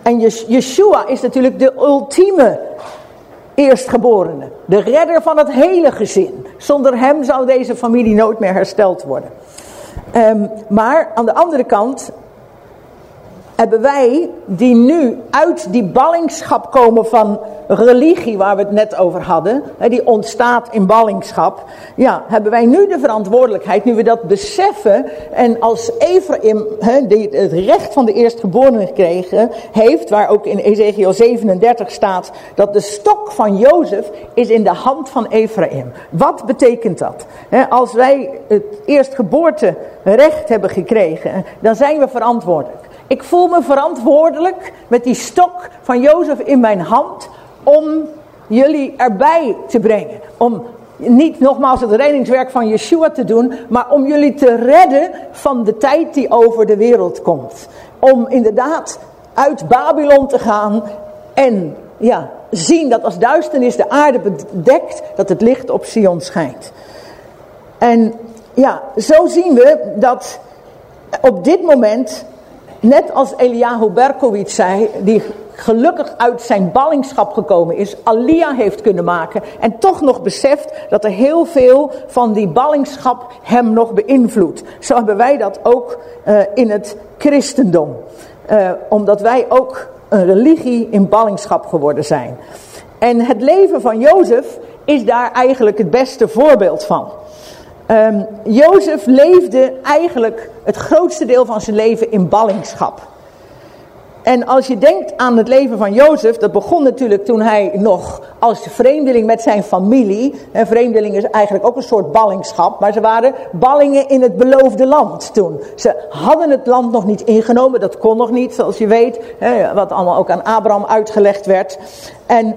En Yeshua is natuurlijk de ultieme eerstgeborene. De redder van het hele gezin. Zonder hem zou deze familie nooit meer hersteld worden. Um, maar aan de andere kant hebben wij, die nu uit die ballingschap komen van religie, waar we het net over hadden, die ontstaat in ballingschap, ja, hebben wij nu de verantwoordelijkheid, nu we dat beseffen, en als Ephraim het recht van de eerstgeborene gekregen heeft, waar ook in Ezekiel 37 staat, dat de stok van Jozef is in de hand van Ephraim. Wat betekent dat? Als wij het eerstgeboorterecht hebben gekregen, dan zijn we verantwoordelijk. Ik voel me verantwoordelijk met die stok van Jozef in mijn hand om jullie erbij te brengen. Om niet nogmaals het reddingswerk van Yeshua te doen, maar om jullie te redden van de tijd die over de wereld komt. Om inderdaad uit Babylon te gaan en ja, zien dat als duisternis de aarde bedekt, dat het licht op Sion schijnt. En ja, zo zien we dat op dit moment, net als Eliyahu Berkowitz zei, die gelukkig uit zijn ballingschap gekomen is, Alia heeft kunnen maken en toch nog beseft dat er heel veel van die ballingschap hem nog beïnvloedt. Zo hebben wij dat ook uh, in het christendom. Uh, omdat wij ook een religie in ballingschap geworden zijn. En het leven van Jozef is daar eigenlijk het beste voorbeeld van. Um, Jozef leefde eigenlijk het grootste deel van zijn leven in ballingschap. En als je denkt aan het leven van Jozef, dat begon natuurlijk toen hij nog als vreemdeling met zijn familie. En vreemdeling is eigenlijk ook een soort ballingschap, maar ze waren ballingen in het beloofde land toen. Ze hadden het land nog niet ingenomen, dat kon nog niet, zoals je weet, wat allemaal ook aan Abraham uitgelegd werd. En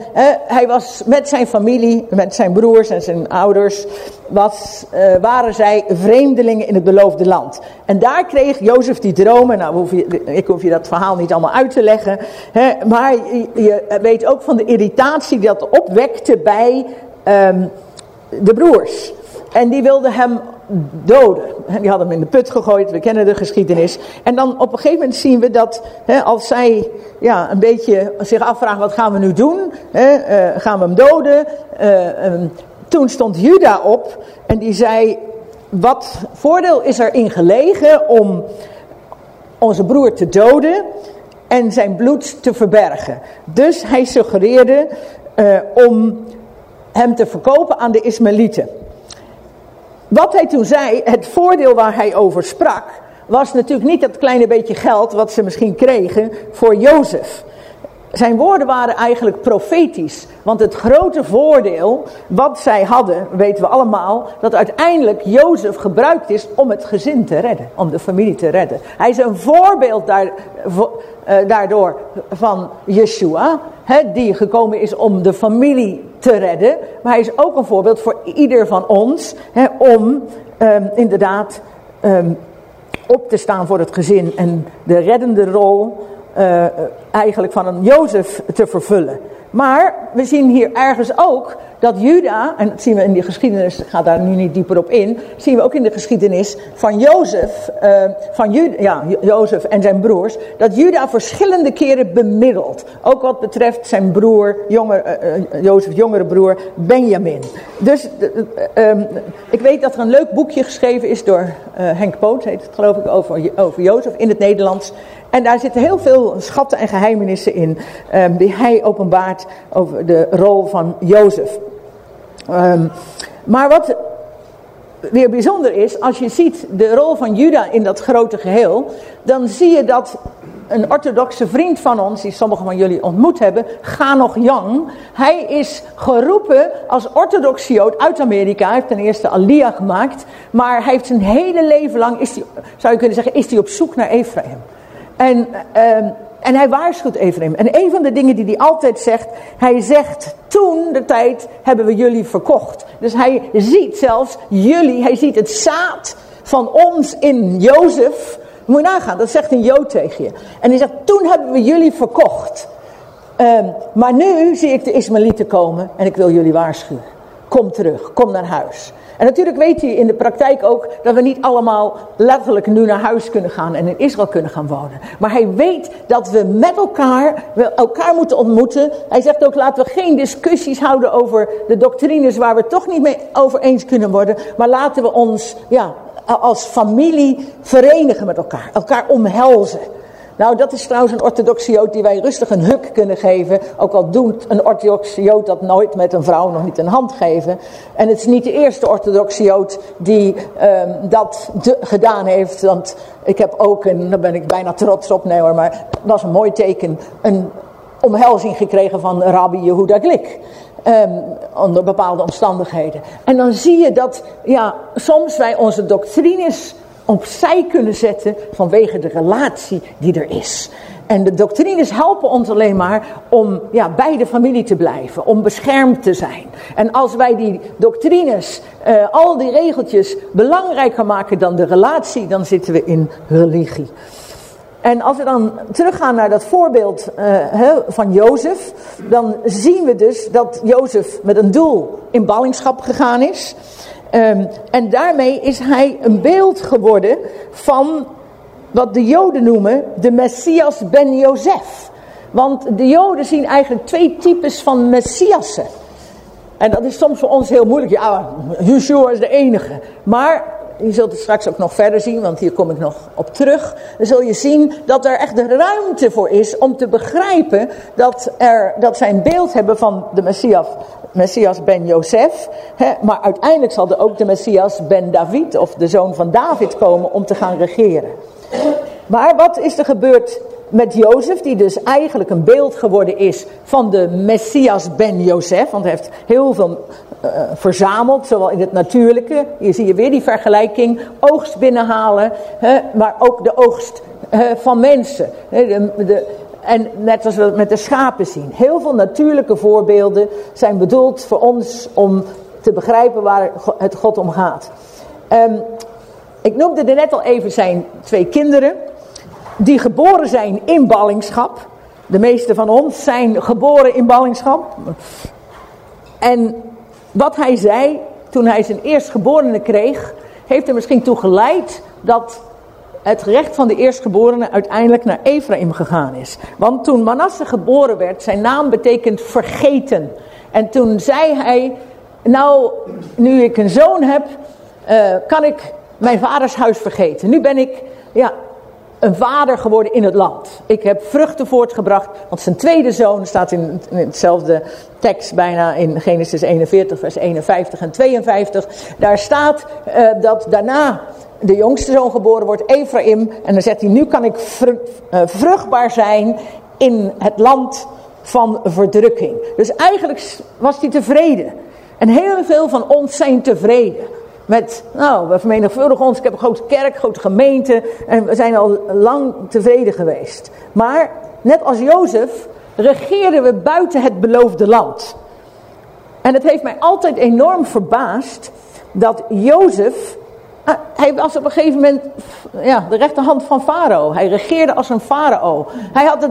hij was met zijn familie, met zijn broers en zijn ouders, uh, waren zij vreemdelingen in het beloofde land. En daar kreeg Jozef die dromen, nou ik hoef je dat verhaal niet allemaal uit te leggen, hè, maar je, weet ook van de irritatie die dat opwekte bij um, de broers. En die wilden hem doden. En die hadden hem in de put gegooid, we kennen de geschiedenis. En dan op een gegeven moment zien we dat hè, als zij ja, een beetje zich afvragen wat gaan we nu doen. Hè, uh, gaan we hem doden? Uh, um, toen stond Juda op en die zei, wat voordeel is er in gelegen om onze broer te doden en zijn bloed te verbergen. Dus hij suggereerde uh, om hem te verkopen aan de Ismaëlieten. Wat hij toen zei, het voordeel waar hij over sprak, was natuurlijk niet dat kleine beetje geld wat ze misschien kregen voor Jozef. Zijn woorden waren eigenlijk profetisch. Want het grote voordeel wat zij hadden, weten we allemaal, dat uiteindelijk Jozef gebruikt is om het gezin te redden. Om de familie te redden. Hij is een voorbeeld daar, uh, daardoor van Yeshua, hè, die gekomen is om de familie te redden. Maar hij is ook een voorbeeld voor ieder van ons hè, om um, inderdaad um, op te staan voor het gezin en de reddende rol uh, eigenlijk van een Jozef te vervullen. Maar we zien hier ergens ook dat Juda, en dat zien we in die geschiedenis, ik ga daar nu niet dieper op in, zien we ook in de geschiedenis van Jozef, uh, van Juda, ja, Jozef en zijn broers, dat Juda verschillende keren bemiddelt. Ook wat betreft zijn broer, jonger, uh, uh, Jozef jongere broer, Benjamin. Dus um, ik weet dat er een leuk boekje geschreven is door Henk Poot, heet het geloof ik, over, over Jozef in het Nederlands. En daar zitten heel veel schatten en geheimenissen in um, die hij openbaart over de rol van Jozef. Um, maar wat weer bijzonder is, als je ziet de rol van Juda in dat grote geheel, dan zie je dat een orthodoxe vriend van ons, die sommigen van jullie ontmoet hebben, Ganoch Yang, hij is geroepen als orthodoxe Jood uit Amerika. Hij heeft ten eerste Aliyah gemaakt, maar hij heeft zijn hele leven lang, is die, zou je kunnen zeggen, is hij op zoek naar Ephraim. En, um, en hij waarschuwt Ephraim. En een van de dingen die hij altijd zegt, hij zegt, toen de tijd hebben we jullie verkocht. Dus hij ziet zelfs jullie, hij ziet het zaad van ons in Jozef. Moet je nagaan, dat zegt een Jood tegen je. En hij zegt, toen hebben we jullie verkocht. Um, maar nu zie ik de Ismaëlieten komen en ik wil jullie waarschuwen. Kom terug, kom naar huis. En natuurlijk weet hij in de praktijk ook dat we niet allemaal letterlijk nu naar huis kunnen gaan en in Israël kunnen gaan wonen. Maar hij weet dat we met elkaar, elkaar moeten ontmoeten. Hij zegt ook laten we geen discussies houden over de doctrines waar we toch niet mee over eens kunnen worden. Maar laten we ons ja, als familie verenigen met elkaar, elkaar omhelzen. Nou, dat is trouwens een orthodoxe jood die wij rustig een huk kunnen geven. Ook al doet een orthodoxe jood dat nooit met een vrouw nog niet een hand geven. En het is niet de eerste orthodoxe jood die um, dat gedaan heeft. Want ik heb ook, en daar ben ik bijna trots op, nee hoor, maar dat was een mooi teken. Een omhelzing gekregen van Rabbi Yehuda Glik. Um, onder bepaalde omstandigheden. En dan zie je dat ja, soms wij onze doctrines opzij kunnen zetten vanwege de relatie die er is. En de doctrines helpen ons alleen maar om ja, bij de familie te blijven, om beschermd te zijn. En als wij die doctrines, uh, al die regeltjes belangrijker maken dan de relatie, dan zitten we in religie. En als we dan teruggaan naar dat voorbeeld uh, van Jozef, dan zien we dus dat Jozef met een doel in ballingschap gegaan is. Um, en daarmee is hij een beeld geworden van wat de Joden noemen de Messias ben Jozef. Want de Joden zien eigenlijk twee types van Messiassen. En dat is soms voor ons heel moeilijk. Ja, Yeshua is de enige. Maar je zult het straks ook nog verder zien, want hier kom ik nog op terug. Dan zul je zien dat er echt de ruimte voor is om te begrijpen dat, er, dat zij een beeld hebben van de Messias, Messias ben Jozef. Maar uiteindelijk zal er ook de Messias ben David of de zoon van David komen om te gaan regeren. Maar wat is er gebeurd met Jozef, die dus eigenlijk een beeld geworden is van de Messias ben Jozef. Want hij heeft heel veel uh, verzameld, zowel in het natuurlijke. Hier zie je weer die vergelijking. Oogst binnenhalen, hè, maar ook de oogst uh, van mensen. De, de, en net als we met de schapen zien. Heel veel natuurlijke voorbeelden zijn bedoeld voor ons om te begrijpen waar het God om gaat. Um, ik noemde er net al even zijn twee kinderen. Die geboren zijn in ballingschap. De meeste van ons zijn geboren in ballingschap. En wat hij zei toen hij zijn eerstgeborene kreeg, heeft er misschien toe geleid dat het recht van de eerstgeborene uiteindelijk naar Ephraim gegaan is. Want toen Manasse geboren werd, zijn naam betekent vergeten. En toen zei hij, nou, nu ik een zoon heb, uh, kan ik mijn vaders huis vergeten. Nu ben ik ja, een vader geworden in het land. Ik heb vruchten voortgebracht, want zijn tweede zoon staat in, hetzelfde tekst bijna in Genesis 41, vers 51 en 52. Daar staat uh, dat daarna de jongste zoon geboren wordt, Ephraim. En dan zegt hij, nu kan ik uh, vruchtbaar zijn in het land van verdrukking. Dus eigenlijk was hij tevreden. En heel veel van ons zijn tevreden. Met, nou, we vermenigvuldigen ons. Ik heb een grote kerk, grote gemeente. En we zijn al lang tevreden geweest. Maar, net als Jozef, regeerden we buiten het beloofde land. En het heeft mij altijd enorm verbaasd dat Jozef, hij was op een gegeven moment ja, de rechterhand van Farao. Hij regeerde als een farao. Hij had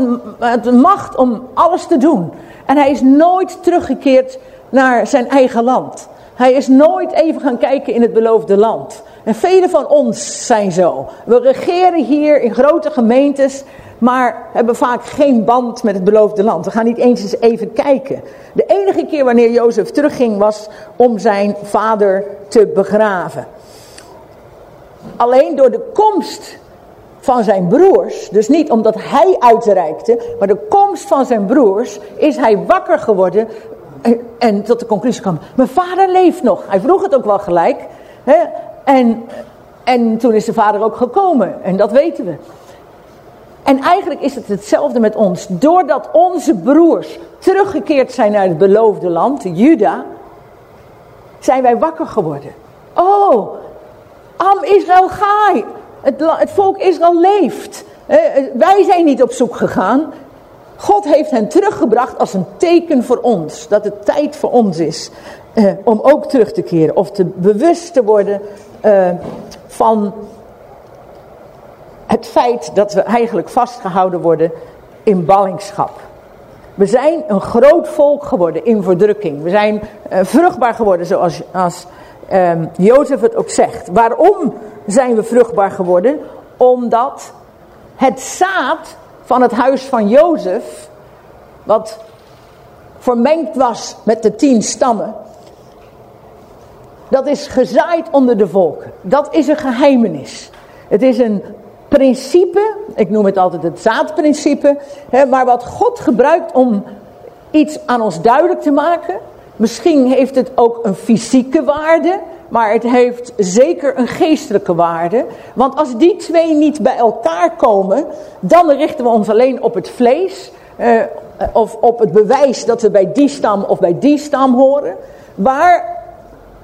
de macht om alles te doen. En hij is nooit teruggekeerd naar zijn eigen land. Hij is nooit even gaan kijken in het beloofde land. En velen van ons zijn zo. We regeren hier in grote gemeentes, maar hebben vaak geen band met het beloofde land. We gaan niet eens eens even kijken. De enige keer wanneer Jozef terugging was om zijn vader te begraven. Alleen door de komst van zijn broers, dus niet omdat hij uitreikte, maar de komst van zijn broers, is hij wakker geworden en, en, tot de conclusie kwam, mijn vader leeft nog. Hij vroeg het ook wel gelijk. Hè? En, en toen is de vader ook gekomen. En dat weten we. En eigenlijk is het hetzelfde met ons. Doordat onze broers teruggekeerd zijn naar het beloofde land, Juda, zijn wij wakker geworden. Oh, Am Israël Gai. Het, het volk Israël leeft. wij zijn niet op zoek gegaan. God heeft hen teruggebracht als een teken voor ons. Dat het tijd voor ons is eh, om ook terug te keren. Of te bewust te worden eh, van het feit dat we eigenlijk vastgehouden worden in ballingschap. We zijn een groot volk geworden in verdrukking. We zijn uh, vruchtbaar geworden zoals als, um, Jozef het ook zegt. Waarom zijn we vruchtbaar geworden? Omdat het zaad van het huis van Jozef, wat vermengd was met de tien stammen, dat is gezaaid onder de volken. Dat is een geheimenis. Het is een principe, ik noem het altijd het zaadprincipe, hè, maar wat God gebruikt om iets aan ons duidelijk te maken. Misschien heeft het ook een fysieke waarde, maar het heeft zeker een geestelijke waarde. Want als die twee niet bij elkaar komen, dan richten we ons alleen op het vlees. Eh, of op het bewijs dat we bij die stam of bij die stam horen. Waar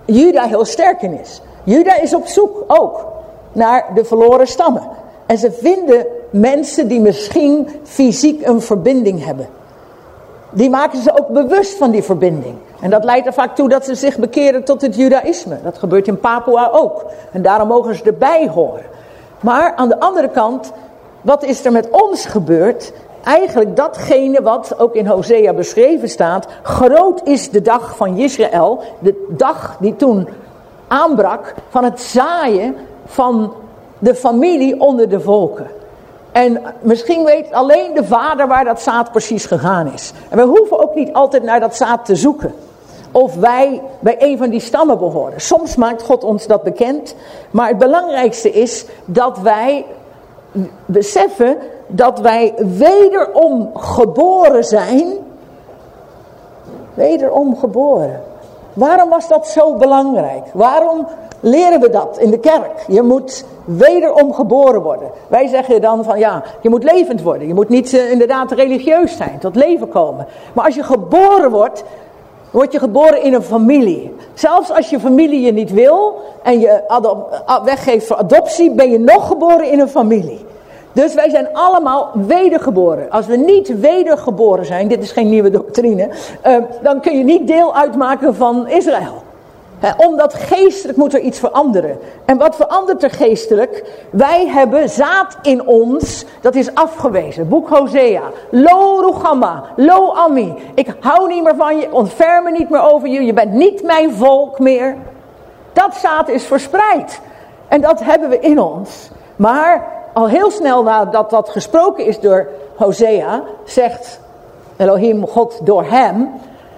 Juda heel sterk in is. Juda is op zoek ook naar de verloren stammen. En ze vinden mensen die misschien fysiek een verbinding hebben. Die maken ze ook bewust van die verbinding. En dat leidt er vaak toe dat ze zich bekeren tot het judaïsme. Dat gebeurt in Papua ook. En daarom mogen ze erbij horen. Maar aan de andere kant, wat is er met ons gebeurd? Eigenlijk datgene wat ook in Hosea beschreven staat. Groot is de dag van Israël. De dag die toen aanbrak van het zaaien van de familie onder de volken. En misschien weet alleen de vader waar dat zaad precies gegaan is. En we hoeven ook niet altijd naar dat zaad te zoeken. Of wij bij een van die stammen behoren. Soms maakt God ons dat bekend. Maar het belangrijkste is dat wij beseffen dat wij wederom geboren zijn. Wederom geboren. Waarom was dat zo belangrijk? Waarom leren we dat in de kerk? Je moet wederom geboren worden. Wij zeggen dan van ja, je moet levend worden. Je moet niet uh, inderdaad religieus zijn, tot leven komen. Maar als je geboren wordt, word je geboren in een familie. Zelfs als je familie je niet wil en je weggeeft voor adoptie, ben je nog geboren in een familie. Dus wij zijn allemaal wedergeboren. Als we niet wedergeboren zijn, dit is geen nieuwe doctrine, uh, dan kun je niet deel uitmaken van Israël. Omdat geestelijk moet er iets veranderen. En wat verandert er geestelijk? Wij hebben zaad in ons, dat is afgewezen. Boek Hosea. Lo Rugama, Lo Ami. Ik hou niet meer van je, ontferm me niet meer over je, je bent niet mijn volk meer. Dat zaad is verspreid. En dat hebben we in ons. Maar al heel snel nadat dat gesproken is door Hosea, zegt Elohim, God door hem.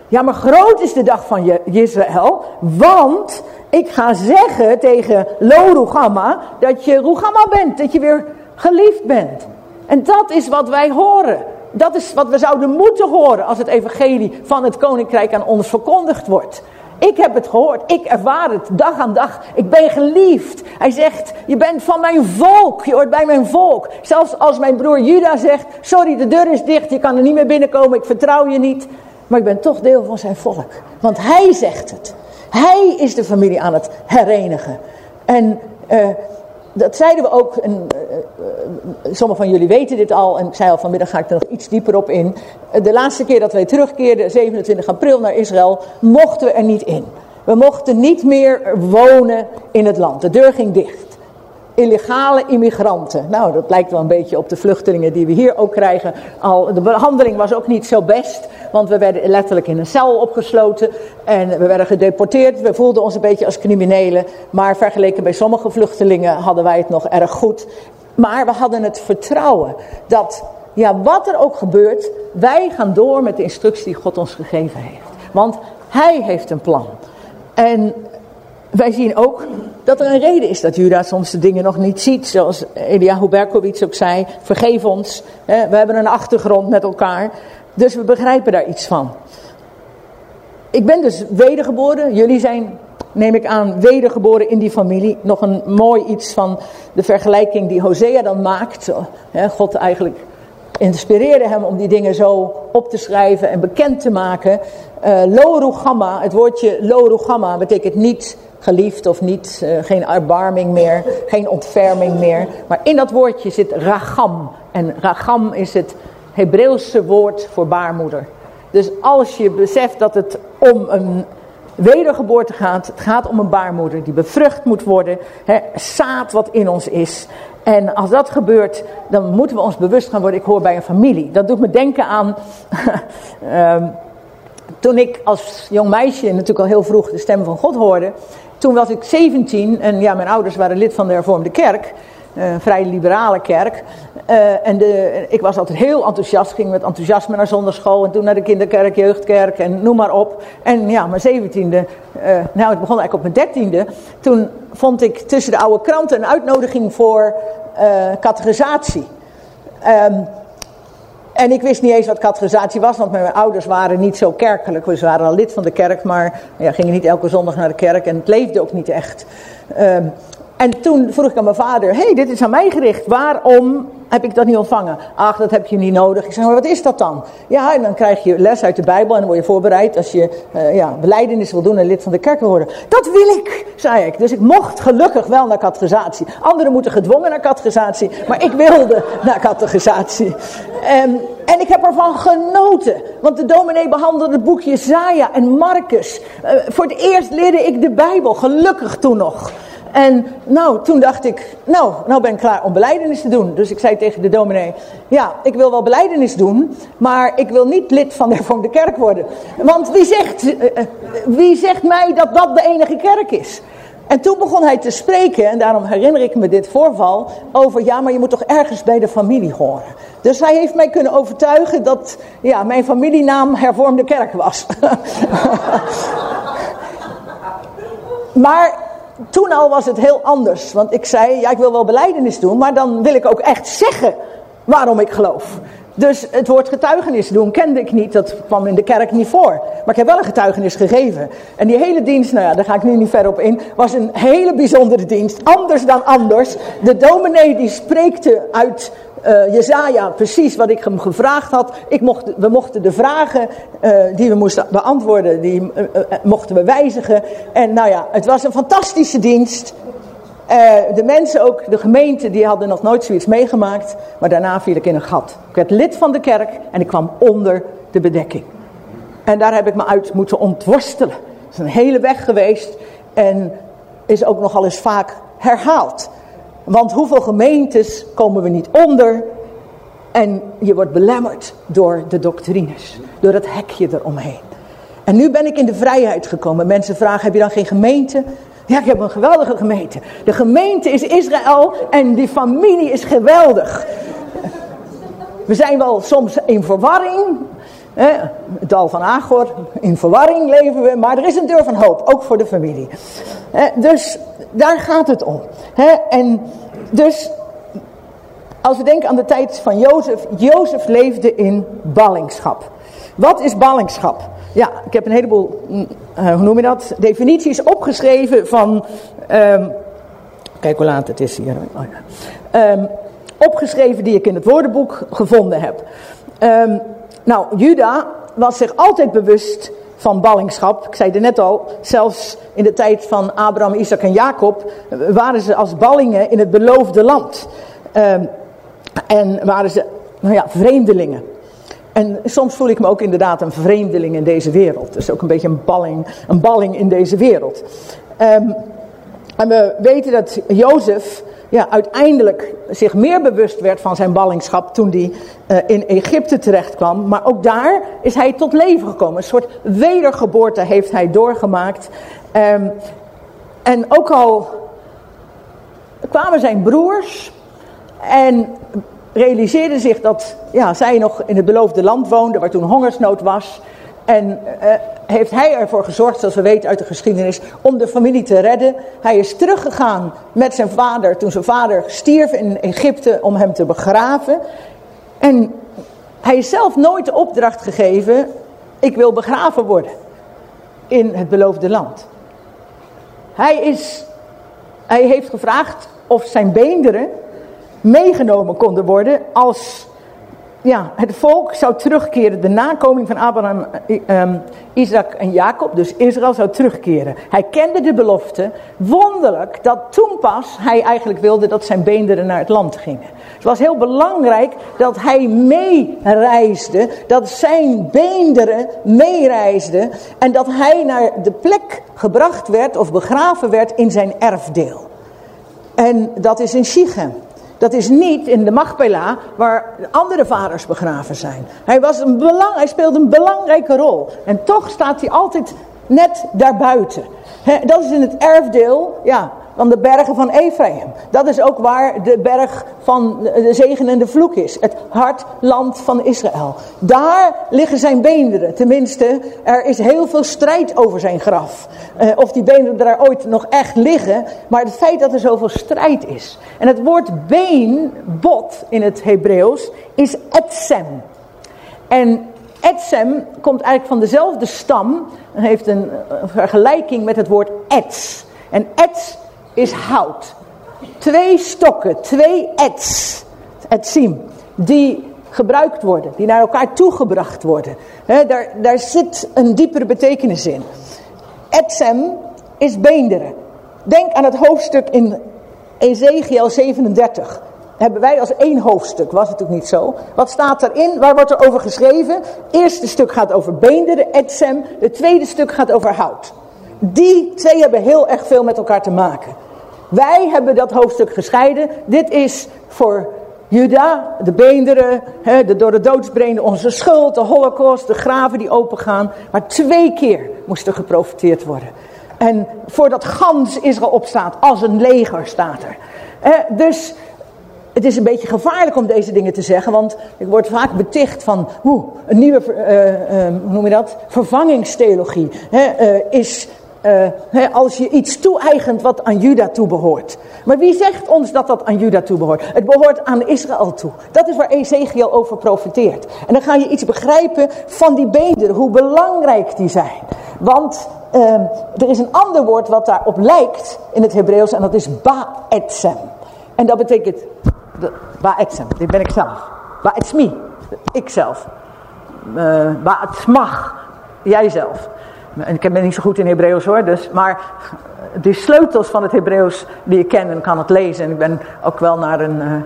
Ja, maar groot is de dag van Israël, want ik ga zeggen tegen Lo Rugama dat je Rugama bent, dat je weer geliefd bent. En dat is wat wij horen. Dat is wat we zouden moeten horen als het evangelie van het koninkrijk aan ons verkondigd wordt. Ik heb het gehoord. Ik ervaar het dag aan dag. Ik ben geliefd. Hij zegt, je bent van mijn volk. Je hoort bij mijn volk. Zelfs als mijn broer Juda zegt, sorry de deur is dicht. Je kan er niet meer binnenkomen. Ik vertrouw je niet. Maar ik ben toch deel van zijn volk. Want hij zegt het. Hij is de familie aan het herenigen. En uh, dat zeiden we ook, en, uh, uh, sommigen van jullie weten dit al, en ik zei al vanmiddag ga ik er nog iets dieper op in. De laatste keer dat wij terugkeerden, 27 april naar Israël, mochten we er niet in. We mochten niet meer wonen in het land. De deur ging dicht. Illegale immigranten. Nou, dat lijkt wel een beetje op de vluchtelingen die we hier ook krijgen. Al, de behandeling was ook niet zo best, want we werden letterlijk in een cel opgesloten en we werden gedeporteerd. We voelden ons een beetje als criminelen, maar vergeleken bij sommige vluchtelingen hadden wij het nog erg goed. Maar we hadden het vertrouwen dat, ja, wat er ook gebeurt, wij gaan door met de instructie die God ons gegeven heeft. Want Hij heeft een plan. En wij zien ook dat er een reden is dat Juda soms de dingen nog niet ziet. Zoals Eliyahu Berkowitz ook zei, vergeef ons. We hebben een achtergrond met elkaar. Dus we begrijpen daar iets van. Ik ben dus wedergeboren. Jullie zijn, neem ik aan, wedergeboren in die familie. Nog een mooi iets van de vergelijking die Hosea dan maakt. God eigenlijk inspireerde hem om die dingen zo op te schrijven en bekend te maken. Uh, het woordje Lorugama betekent niet geliefd of niet, uh, geen erbarming meer, geen ontferming meer. Maar in dat woordje zit ragam. En ragam is het Hebreeuwse woord voor baarmoeder. Dus als je beseft dat het om een wedergeboorte gaat, het gaat om een baarmoeder die bevrucht moet worden, hè, zaad wat in ons is. En als dat gebeurt, dan moeten we ons bewust gaan worden, ik hoor bij een familie. Dat doet me denken aan, um, [laughs] toen ik als jong meisje natuurlijk al heel vroeg de stem van God hoorde, toen was ik 17 en ja, mijn ouders waren lid van de hervormde kerk. Een vrij liberale kerk. Uh, en de, ik was altijd heel enthousiast, ging met enthousiasme naar zonderschool en toen naar de kinderkerk, jeugdkerk en noem maar op. En ja, mijn zeventiende, uh, nou het begon eigenlijk op mijn dertiende, toen vond ik tussen de oude kranten een uitnodiging voor uh, categorisatie. Um, en ik wist niet eens wat categorisatie was, want mijn ouders waren niet zo kerkelijk. We waren al lid van de kerk, maar ja, gingen niet elke zondag naar de kerk en het leefde ook niet echt. Um, En toen vroeg ik aan mijn vader, hey, dit is aan mij gericht. Waarom heb ik dat niet ontvangen? Ach, dat heb je niet nodig. Ik zeg, maar wat is dat dan? Ja, en dan krijg je les uit de Bijbel en dan word je voorbereid als je uh, ja, wil doen en lid van de kerk wil worden. Dat wil ik, zei ik. Dus ik mocht gelukkig wel naar catechisatie. Anderen moeten gedwongen naar catechisatie, maar ik wilde naar catechisatie. En, en ik heb ervan genoten, want de dominee behandelde het boekje Jesaja en Marcus. Uh, voor het eerst leerde ik de Bijbel, gelukkig toen nog. En nou, toen dacht ik, nou, nou ben ik klaar om beleidenis te doen. Dus ik zei tegen de dominee, ja, ik wil wel beleidenis doen, maar ik wil niet lid van de [laughs] hervormde kerk worden. Want wie zegt, uh, wie zegt mij dat dat de enige kerk is? En toen begon hij te spreken, en daarom herinner ik me dit voorval, over ja, maar je moet toch ergens bij de familie horen. Dus hij heeft mij kunnen overtuigen dat ja, mijn familienaam hervormde kerk was. [laughs] maar toen al was het heel anders. Want ik zei, ja ik wil wel beleidenis doen, maar dan wil ik ook echt zeggen waarom ik geloof. Dus het woord getuigenis doen kende ik niet, dat kwam in de kerk niet voor. Maar ik heb wel een getuigenis gegeven. En die hele dienst, nou ja, daar ga ik nu niet verder op in, was een hele bijzondere dienst. Anders dan anders. De dominee die spreekte uit uh, Jezaja precies wat ik hem gevraagd had. Ik we mochten de vragen uh, die we moesten beantwoorden, die uh, mochten we wijzigen. En nou ja, het was een fantastische dienst. de mensen ook, de gemeente, die hadden nog nooit zoiets meegemaakt. Maar daarna viel ik in een gat. Ik werd lid van de kerk en ik kwam onder de bedekking. En daar heb ik me uit moeten ontworstelen. Het is een hele weg geweest en is ook nogal eens vaak herhaald. Want hoeveel gemeentes komen we niet onder en je wordt belemmerd door de doctrines, door het hekje eromheen. En nu ben ik in de vrijheid gekomen. Mensen vragen, heb je dan geen gemeente? Ja, ik heb een geweldige gemeente. De gemeente is Israël en die familie is geweldig. We zijn wel soms in verwarring. Het dal van Agor, in verwarring leven we. Maar er is een deur van hoop, ook voor de familie. Dus daar gaat het om. En dus, als we denken aan de tijd van Jozef. Jozef leefde in ballingschap. Wat is ballingschap? Ja, ik heb een heleboel, uh, hoe noem je dat, definities opgeschreven van, um, kijk hoe laat het is hier. Oh um, opgeschreven die ik in het woordenboek gevonden heb. Um, nou, Juda was zich altijd bewust van ballingschap. Ik zei het net al, zelfs in de tijd van Abraham, Isaac en Jacob waren ze als ballingen in het beloofde land. Um, en waren ze, nou ja, vreemdelingen. En soms voel ik me ook inderdaad een vreemdeling in deze wereld. Dus ook een beetje een balling, een balling in deze wereld. Um, en we weten dat Jozef ja, uiteindelijk zich meer bewust werd van zijn ballingschap toen hij uh, in Egypte terecht kwam. Maar ook daar is hij tot leven gekomen. Een soort wedergeboorte heeft hij doorgemaakt. Um, en ook al kwamen zijn broers en realiseerden zich dat ja, zij nog in het beloofde land woonden, waar toen hongersnood was. En uh, heeft hij ervoor gezorgd, zoals we weten uit de geschiedenis, om de familie te redden. Hij is teruggegaan met zijn vader toen zijn vader stierf in Egypte om hem te begraven. En hij is zelf nooit de opdracht gegeven, ik wil begraven worden in het beloofde land. Hij, is, hij heeft gevraagd of zijn beenderen meegenomen konden worden als ja, het volk zou terugkeren, de nakoming van Abraham, um, Isaac en Jacob, dus Israël zou terugkeren. Hij kende de belofte, wonderlijk dat toen pas hij eigenlijk wilde dat zijn beenderen naar het land gingen. Het was heel belangrijk dat hij meereisde, dat zijn beenderen meereisden en dat hij naar de plek gebracht werd of begraven werd in zijn erfdeel. En dat is in Shichem. Dat is niet in de Machpela waar andere vaders begraven zijn. Hij, was een belang, hij speelde een belangrijke rol. En toch staat hij altijd net daarbuiten. dat is in het erfdeel, ja, van de bergen van Ephraim. Dat is ook waar de berg van de zegen en de vloek is. Het hartland van Israël. Daar liggen zijn beenderen. Tenminste, er is heel veel strijd over zijn graf. Uh, of die beenderen daar ooit nog echt liggen. Maar het feit dat er zoveel strijd is. En het woord been, bot in het Hebreeuws, is etsem. En etsem komt eigenlijk van dezelfde stam. heeft een vergelijking met het woord ets. En ets is hout. twee stokken, twee ets, etsim, die gebruikt worden, die naar elkaar toegebracht worden. daar, daar zit een diepere betekenis in. Etsem is beenderen. Denk aan het hoofdstuk in Ezekiel 37 hebben wij als één hoofdstuk, was het ook niet zo. Wat staat erin? Waar wordt er over geschreven? Het eerste stuk gaat over beenderen, etsem. Het tweede stuk gaat over hout. Die twee hebben heel erg veel met elkaar te maken. Wij hebben dat hoofdstuk gescheiden. Dit is voor Juda, de beenderen, de door de doodsbrenen, onze schuld, de holocaust, de graven die opengaan. Maar twee keer moest er geprofiteerd worden. En voordat gans Israël opstaat, als een leger staat er. dus het is een beetje gevaarlijk om deze dingen te zeggen, want ik word vaak beticht van hoe een nieuwe, uh, uh, hoe noem je dat, vervangingstheologie uh, is als je iets toe-eigent wat aan Juda toebehoort. Maar wie zegt ons dat dat aan Juda toebehoort? Het behoort aan Israël toe. Dat is waar Ezekiel over profiteert. En dan ga je iets begrijpen van die beenderen, hoe belangrijk die zijn. Want ehm, er is een ander woord wat daarop lijkt in het Hebreeuws en dat is ba'etsem. En dat betekent Ba'etsem, dit ben ik zelf. Ba'etsmi, ikzelf. Uh, Ba'etsmach, jijzelf. Ik ben niet zo goed in Hebreeuws hoor, dus, maar de sleutels van het Hebreeuws die ik ken en kan het lezen. En ik ben ook wel naar een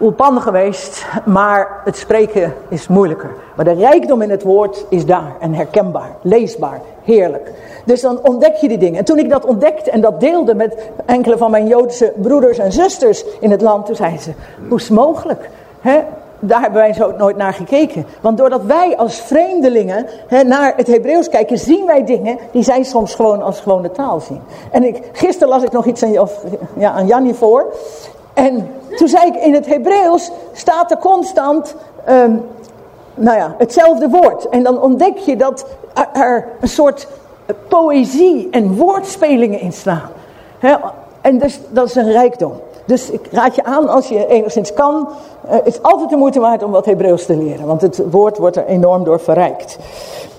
uh, geweest, maar het spreken is moeilijker. Maar de rijkdom in het woord is daar en herkenbaar, leesbaar, heerlijk. Dus dan ontdek je die dingen. En toen ik dat ontdekte en dat deelde met enkele van mijn Joodse broeders en zusters in het land, toen zeiden ze, hoe is het mogelijk? Daar hebben wij zo nooit naar gekeken. Want doordat wij als vreemdelingen naar het Hebreeuws kijken, zien wij dingen die zij soms gewoon als gewone taal zien. En ik, gisteren las ik nog iets aan, of, ja, aan Jannie voor. En toen zei ik, in het Hebreeuws staat er constant ehm, nou ja, hetzelfde woord. En dan ontdek je dat er een soort poëzie en woordspelingen in staan. en dus, dat is een rijkdom. Dus ik raad je aan, als je enigszins kan, uh, is altijd de moeite waard om wat Hebreeuws te leren. Want het woord wordt er enorm door verrijkt.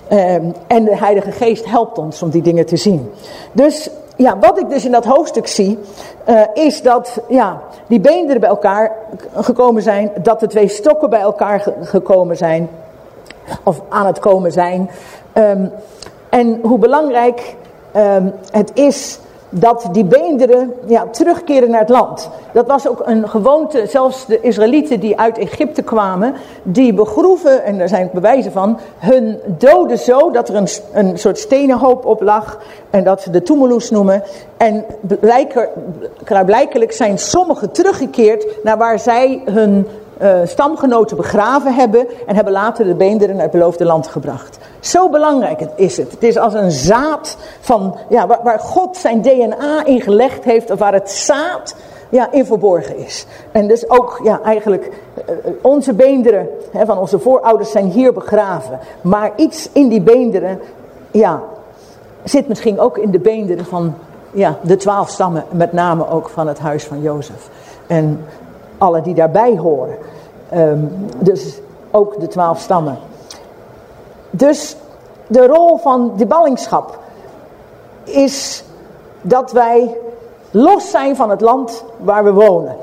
Ehm, en de Heilige Geest helpt ons om die dingen te zien. Dus ja, wat ik dus in dat hoofdstuk zie, uh, is dat ja, die beenderen bij elkaar gekomen zijn, dat de twee stokken bij elkaar gekomen zijn, of aan het komen zijn. Um, en hoe belangrijk um, het is dat die beenderen ja, terugkeren naar het land. Dat was ook een gewoonte, zelfs de Israëlieten die uit Egypte kwamen, die begroeven, en daar zijn bewijzen van, hun doden zo dat er een, een soort stenenhoop op lag, en dat ze de tumulus noemen. En blijkelijk zijn sommigen teruggekeerd naar waar zij hun uh, stamgenoten begraven hebben en hebben later de beenderen naar het beloofde land gebracht. Zo belangrijk is het. Het is als een zaad van, ja, waar, waar God zijn DNA in gelegd heeft, of waar het zaad ja, in verborgen is. En dus ook ja, eigenlijk uh, onze beenderen hè, van onze voorouders zijn hier begraven. Maar iets in die beenderen ja, zit misschien ook in de beenderen van ja, de twaalf stammen. Met name ook van het huis van Jozef. En alle die daarbij horen. Um, dus ook de twaalf stammen. Dus de rol van de ballingschap is dat wij los zijn van het land waar we wonen.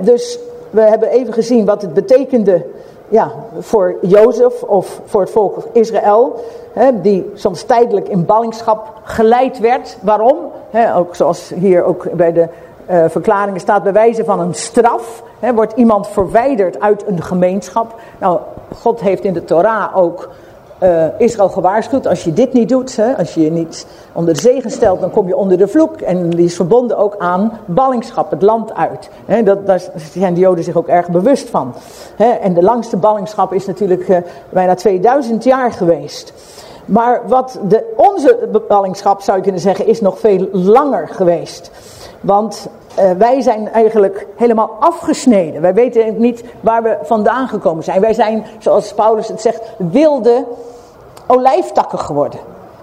dus we hebben even gezien wat het betekende ja, voor Jozef of voor het volk Israël. die soms tijdelijk in ballingschap geleid werd. Waarom? ook zoals hier ook bij de uh, verklaringen staat bij wijze van een straf. wordt iemand verwijderd uit een gemeenschap. Nou, God heeft in de Torah ook uh, Israël gewaarschuwd, als je dit niet doet, hè, als je je niet onder de zegen stelt, dan kom je onder de vloek. En die is verbonden ook aan ballingschap, het land uit. Hè, dat, daar zijn de Joden zich ook erg bewust van. Hè, en de langste ballingschap is natuurlijk uh, bijna 2000 jaar geweest. Maar wat de, onze ballingschap, zou je kunnen zeggen, is nog veel langer geweest. Want uh, wij zijn eigenlijk helemaal afgesneden. Wij weten niet waar we vandaan gekomen zijn. Wij zijn, zoals Paulus het zegt, wilde olijftakken geworden.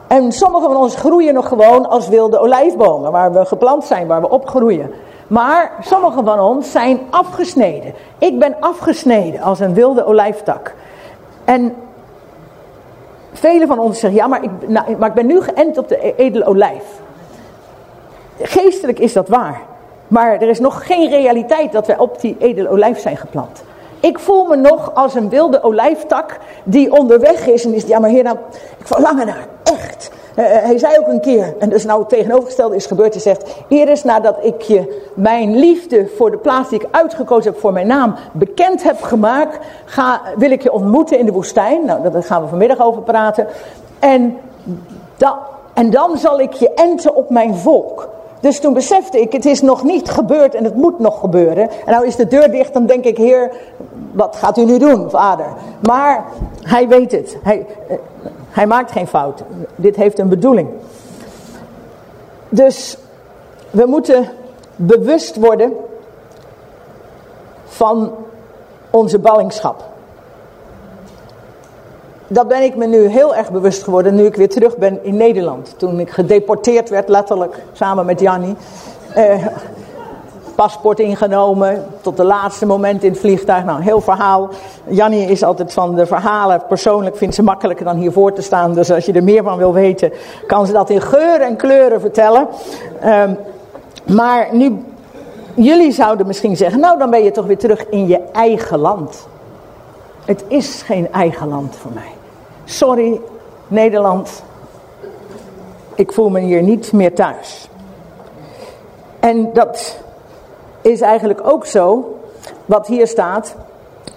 En sommige van ons groeien nog gewoon als wilde olijfbomen, waar we geplant zijn, waar we opgroeien. Maar sommige van ons zijn afgesneden. Ik ben afgesneden als een wilde olijftak. En velen van ons zeggen, ja, maar ik, nou, maar ik ben nu geënt op de edele olijf. Geestelijk is dat waar. Maar er is nog geen realiteit dat wij op die edele olijf zijn geplant. Ik voel me nog als een wilde olijftak die onderweg is en is, ja maar heer nou, ik verlang naar, echt. Uh, hij zei ook een keer, en dus nou het tegenovergestelde is gebeurd, hij zegt, Iris, nadat ik je mijn liefde voor de plaats die ik uitgekozen heb voor mijn naam bekend heb gemaakt, ga, wil ik je ontmoeten in de woestijn. Nou, daar gaan we vanmiddag over praten. En, en dan zal ik je enten op mijn volk. Dus toen besefte ik, het is nog niet gebeurd en het moet nog gebeuren. En nou is de deur dicht, dan denk ik, heer, wat gaat u nu doen, vader? Maar hij weet het. Hij, hij maakt geen fout. Dit heeft een bedoeling. Dus we moeten bewust worden van onze ballingschap. Dat ben ik me nu heel erg bewust geworden nu ik weer terug ben in Nederland. Toen ik gedeporteerd werd, letterlijk, samen met Jannie. Eh, paspoort ingenomen, tot de laatste moment in het vliegtuig. Nou, heel verhaal. Jannie is altijd van de verhalen, persoonlijk vindt ze makkelijker dan hiervoor te staan. Dus als je er meer van wil weten, kan ze dat in geuren en kleuren vertellen. Um, maar nu, jullie zouden misschien zeggen, nou dan ben je toch weer terug in je eigen land. Het is geen eigen land voor mij. Sorry, Nederland. Ik voel me hier niet meer thuis. En dat is eigenlijk ook zo, wat hier staat,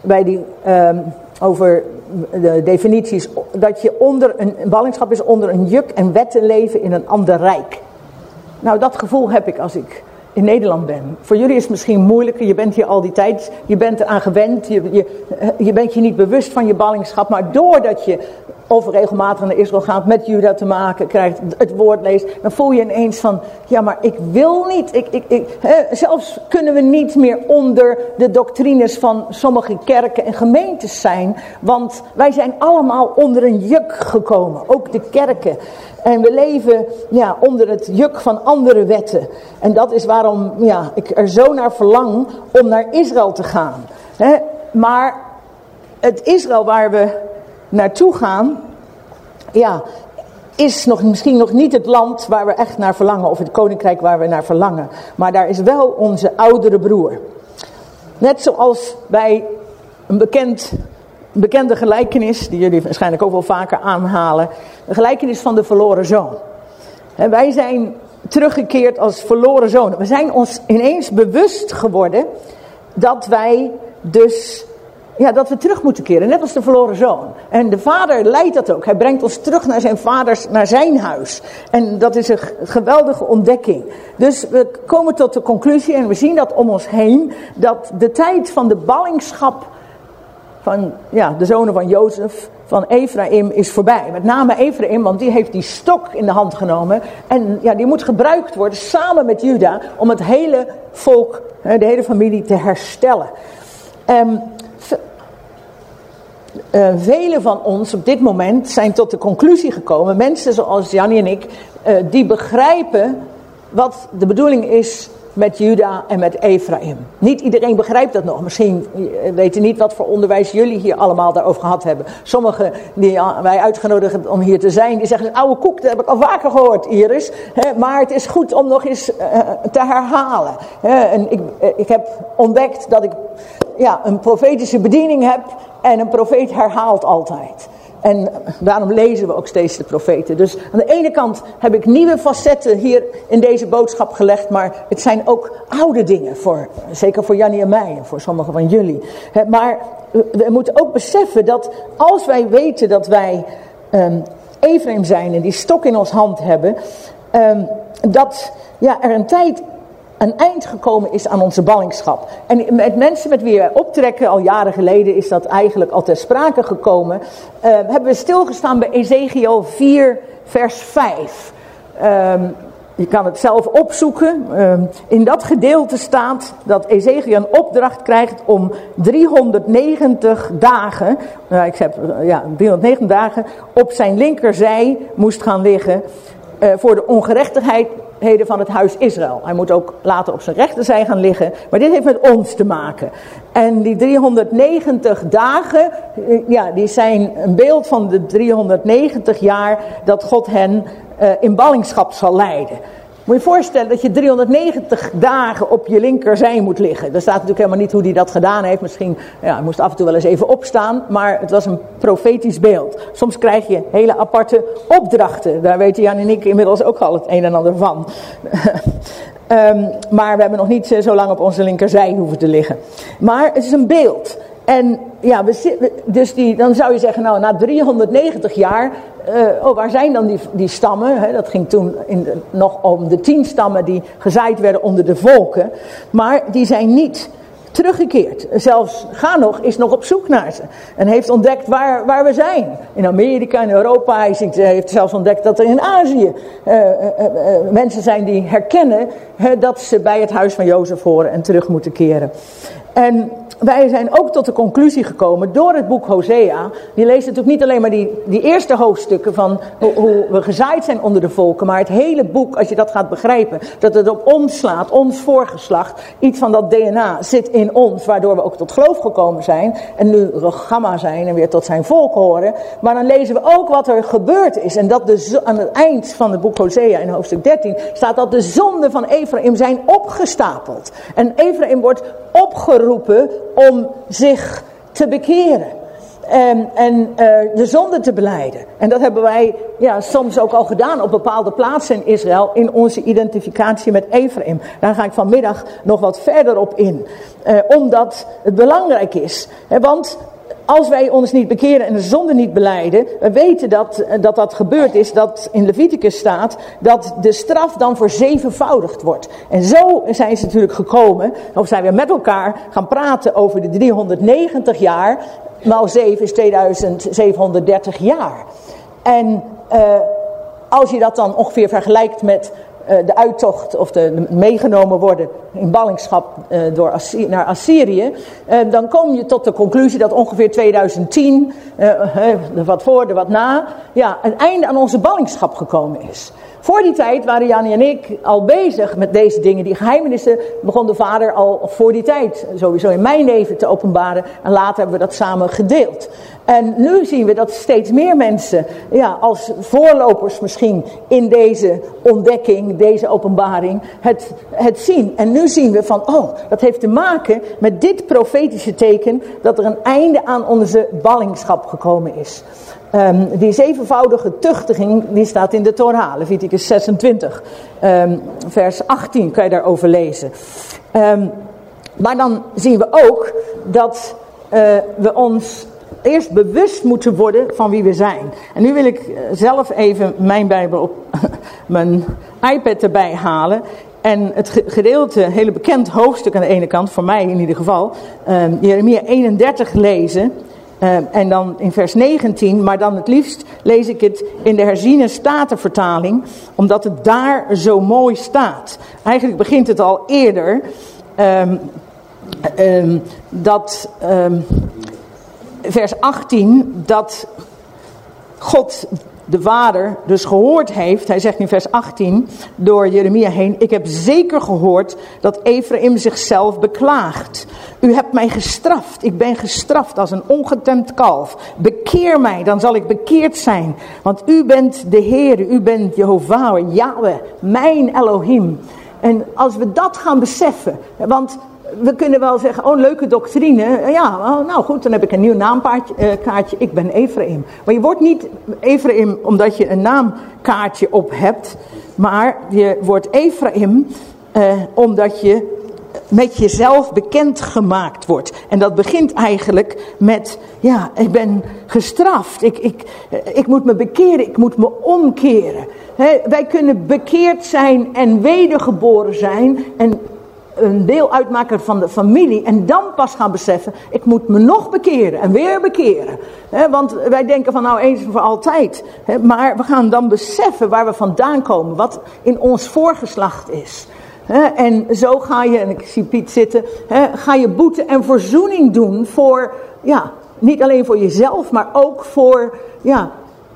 bij die, um, over de definities, dat je onder een, ballingschap is onder een juk en wetten leven in een ander rijk. Nou, dat gevoel heb ik als ik in Nederland ben. Voor jullie is het misschien moeilijker, je bent hier al die tijd, je bent eraan gewend, je, je, je bent je niet bewust van je ballingschap, maar doordat je of regelmatig naar Israël gaat, met Juda te maken krijgt, het woord leest, dan voel je ineens van, ja maar ik wil niet, ik, ik, ik, hè, zelfs kunnen we niet meer onder de doctrines van sommige kerken en gemeentes zijn, want wij zijn allemaal onder een juk gekomen, ook de kerken. En we leven ja, onder het juk van andere wetten. En dat is waarom ja, ik er zo naar verlang om naar Israël te gaan. Maar het Israël waar we naartoe gaan, ja, is nog, misschien nog niet het land waar we echt naar verlangen, of het koninkrijk waar we naar verlangen. Maar daar is wel onze oudere broer. Net zoals bij een bekend, bekende gelijkenis, die jullie waarschijnlijk ook wel vaker aanhalen, de gelijkenis van de verloren zoon. En wij zijn teruggekeerd als verloren zonen. We zijn ons ineens bewust geworden dat wij dus ja, dat we terug moeten keren, net als de verloren zoon. En de vader leidt dat ook. Hij brengt ons terug naar zijn vaders, naar zijn huis. En dat is een geweldige ontdekking. Dus we komen tot de conclusie, en we zien dat om ons heen, dat de tijd van de ballingschap van ja, de zonen van Jozef, van Ephraim, is voorbij. Met name Ephraim, want die heeft die stok in de hand genomen. En ja, die moet gebruikt worden samen met Juda om het hele volk, de hele familie te herstellen. Um, uh, velen van ons op dit moment zijn tot de conclusie gekomen, mensen zoals Jannie en ik, uh, die begrijpen wat de bedoeling is met Juda en met Ephraim. Niet iedereen begrijpt dat nog. Misschien eh, weten niet wat voor onderwijs jullie hier allemaal daarover gehad hebben. Sommigen die wij uitgenodigd hebben om hier te zijn, die zeggen, oude koek, dat heb ik al vaker gehoord, Iris. maar het is goed om nog eens te herhalen. en ik, ik heb ontdekt dat ik ja, een profetische bediening heb en een profeet herhaalt altijd. En daarom lezen we ook steeds de profeten. Dus aan de ene kant heb ik nieuwe facetten hier in deze boodschap gelegd. Maar het zijn ook oude dingen. Voor, zeker voor Jannie en mij en voor sommigen van jullie. Maar we moeten ook beseffen dat als wij weten dat wij um, zijn en die stok in ons hand hebben. Um, dat ja, er een tijd een eind gekomen is aan onze ballingschap. En met mensen met wie we optrekken, al jaren geleden is dat eigenlijk al ter sprake gekomen, uh, hebben we stilgestaan bij Ezekiel 4, vers 5. Um, ehm, je kan het zelf opzoeken. Uh, in dat gedeelte staat dat Ezekiel een opdracht krijgt om 390 dagen, nou ik heb ja, 390 dagen, op zijn linkerzij moest gaan liggen. Uh, voor de ongerechtigheid van het huis Israël. Hij moet ook later op zijn rechterzij gaan liggen. Maar dit heeft met ons te maken. En die 390 dagen, eh, ja, die zijn een beeld van de 390 jaar dat God hen uh, in ballingschap zal leiden. Moet je voorstellen dat je 390 dagen op je linkerzij moet liggen. Er staat natuurlijk helemaal niet hoe hij dat gedaan heeft. Misschien, ja, hij moest af en toe wel eens even opstaan. Maar het was een profetisch beeld. Soms krijg je hele aparte opdrachten. Daar weten Jan en ik inmiddels ook al het een en ander van. um, [laughs] maar we hebben nog niet zo lang op onze linkerzij hoeven te liggen. Maar het is een beeld. En ja, we, dus die, dan zou je zeggen, nou na 390 jaar, uh, oh, waar zijn dan die, die stammen? Dat ging toen in nog om de tien stammen die gezaaid werden onder de volken. Maar die zijn niet teruggekeerd. Zelfs Ganoch is nog op zoek naar ze. En heeft ontdekt waar, waar we zijn. In Amerika, in Europa. Hij heeft zelfs ontdekt dat er in Azië uh, uh, mensen zijn die herkennen dat ze bij het huis van Jozef horen en terug moeten keren. En wij zijn ook tot de conclusie gekomen door het boek Hosea. Die leest natuurlijk niet alleen maar die, die eerste hoofdstukken van hoe, hoe, we gezaaid zijn onder de volken. Maar het hele boek, als je dat gaat begrijpen, dat het op ons slaat, ons voorgeslacht. Iets van dat DNA zit in ons, waardoor we ook tot geloof gekomen zijn. En nu gamma zijn en weer tot zijn volk horen. Maar dan lezen we ook wat er gebeurd is. En dat de, aan het eind van het boek Hosea in hoofdstuk 13 staat dat de zonden van Ephraim zijn opgestapeld. En Ephraim wordt opgeroepen om zich te bekeren. En, en uh, de zonde te beleiden. En dat hebben wij ja, soms ook al gedaan op bepaalde plaatsen in Israël. In onze identificatie met Ephraim. Daar ga ik vanmiddag nog wat verder op in. Uh, omdat het belangrijk is. want als wij ons niet bekeren en de zonde niet beleiden, we weten dat, dat dat gebeurd is, dat in Leviticus staat, dat de straf dan voor zevenvoudigd wordt. En zo zijn ze natuurlijk gekomen, of zijn we met elkaar gaan praten over de 390 jaar, maal 7 is 2730 jaar. En uh, als je dat dan ongeveer vergelijkt met de uittocht of de, meegenomen worden in ballingschap uh, door naar Assyrië, uh, dan kom je tot de conclusie dat ongeveer 2010, er wat voor, er wat na, ja, een einde aan onze ballingschap gekomen is. Voor die tijd waren Jannie en ik al bezig met deze dingen. Die geheimenissen begon de vader al voor die tijd sowieso in mijn leven te openbaren. En later hebben we dat samen gedeeld. En nu zien we dat steeds meer mensen, ja, als voorlopers misschien in deze ontdekking, deze openbaring, het, het zien. En nu zien we van, oh, dat heeft te maken met dit profetische teken dat er een einde aan onze ballingschap gekomen is. Um, die zevenvoudige tuchtiging, die staat in de Torah, Leviticus 26, um, vers 18 kan je daarover lezen. Um, maar dan zien we ook dat uh, we ons eerst bewust moeten worden van wie we zijn. En nu wil ik eh, zelf even mijn Bijbel op [laughs] mijn iPad erbij halen. En het gedeelte, hele bekend hoofdstuk aan de ene kant, voor mij in ieder geval, Jeremia 31 lezen. Uh, en dan in vers 19, maar dan het liefst lees ik het in de herziene statenvertaling, omdat het daar zo mooi staat. Eigenlijk begint het al eerder, um, um, dat vers 18, dat God de vader dus gehoord heeft, hij zegt in vers 18 door Jeremia heen, ik heb zeker gehoord dat Ephraim zichzelf beklaagt. U hebt mij gestraft, ik ben gestraft als een ongetemd kalf. Bekeer mij, dan zal ik bekeerd zijn. Want u bent de Heer, u bent Jehovah, Yahweh, mijn Elohim. En als we dat gaan beseffen, want we kunnen wel zeggen, oh leuke doctrine. Ja, oh, nou goed, dan heb ik een nieuw naamkaartje. Eh, ik ben Ephraim. Maar je wordt niet Ephraim omdat je een naamkaartje op hebt. Maar je wordt Ephraim eh, omdat je met jezelf bekend gemaakt wordt. En dat begint eigenlijk met, ja, ik ben gestraft. Ik, ik, ik moet me bekeren, ik moet me omkeren. wij kunnen bekeerd zijn en wedergeboren zijn. En een deel uitmaken van de familie en dan pas gaan beseffen, ik moet me nog bekeren en weer bekeren. want wij denken van nou eens voor altijd. maar we gaan dan beseffen waar we vandaan komen, wat in ons voorgeslacht is. en zo ga je, en ik zie Piet zitten, ga je boete en verzoening doen voor, ja, niet alleen voor jezelf, maar ook voor, ja,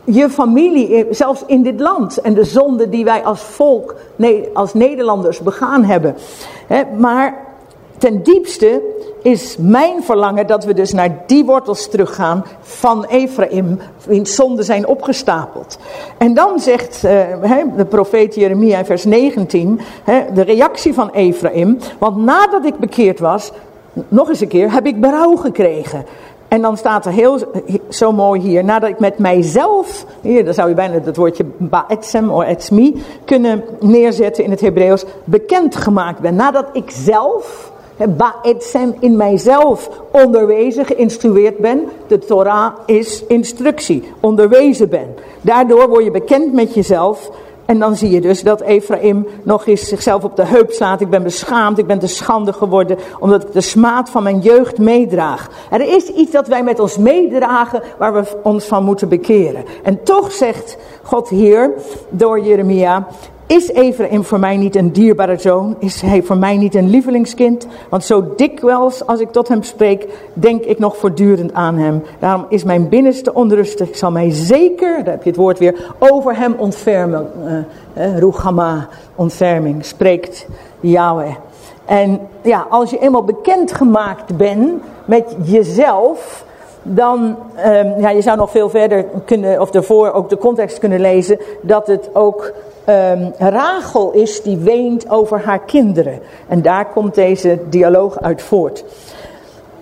je familie, zelfs in dit land. En de zonde die wij als volk, als Nederlanders begaan hebben. maar ten diepste is mijn verlangen dat we dus naar die wortels teruggaan van Ephraim, wiens zonden zijn opgestapeld. En dan zegt uh, de profeet Jeremia in vers 19, de reactie van Ephraim, want nadat ik bekeerd was, nog eens een keer, heb ik berouw gekregen. En dan staat er heel zo mooi hier, nadat ik met mijzelf, hier dan zou je bijna het woordje ba'etsem of etsmi kunnen neerzetten in het Hebreeuws, bekend gemaakt ben. Nadat ik zelf, ba'etsem in mijzelf onderwezen, geïnstrueerd ben. De Torah is instructie, onderwezen ben. Daardoor word je bekend met jezelf en dan zie je dus dat Ephraim nog eens zichzelf op de heup slaat. Ik ben beschaamd, ik ben te schande geworden, omdat ik de smaad van mijn jeugd meedraag. Er is iets dat wij met ons meedragen, waar we ons van moeten bekeren. En toch zegt God hier, door Jeremia, is Ephraim voor mij niet een dierbare zoon? Is hij voor mij niet een lievelingskind? Want zo dikwijls als ik tot hem spreek, denk ik nog voortdurend aan hem. Daarom is mijn binnenste onrustig. Ik zal mij zeker, daar heb je het woord weer, over hem ontfermen. Uh, Ruchama, ontferming, spreekt Yahweh. En ja, als je eenmaal bekend gemaakt bent met jezelf, dan, um, ja, je zou nog veel verder kunnen, of daarvoor ook de context kunnen lezen, dat het ook um, Rachel is die weent over haar kinderen. En daar komt deze dialoog uit voort.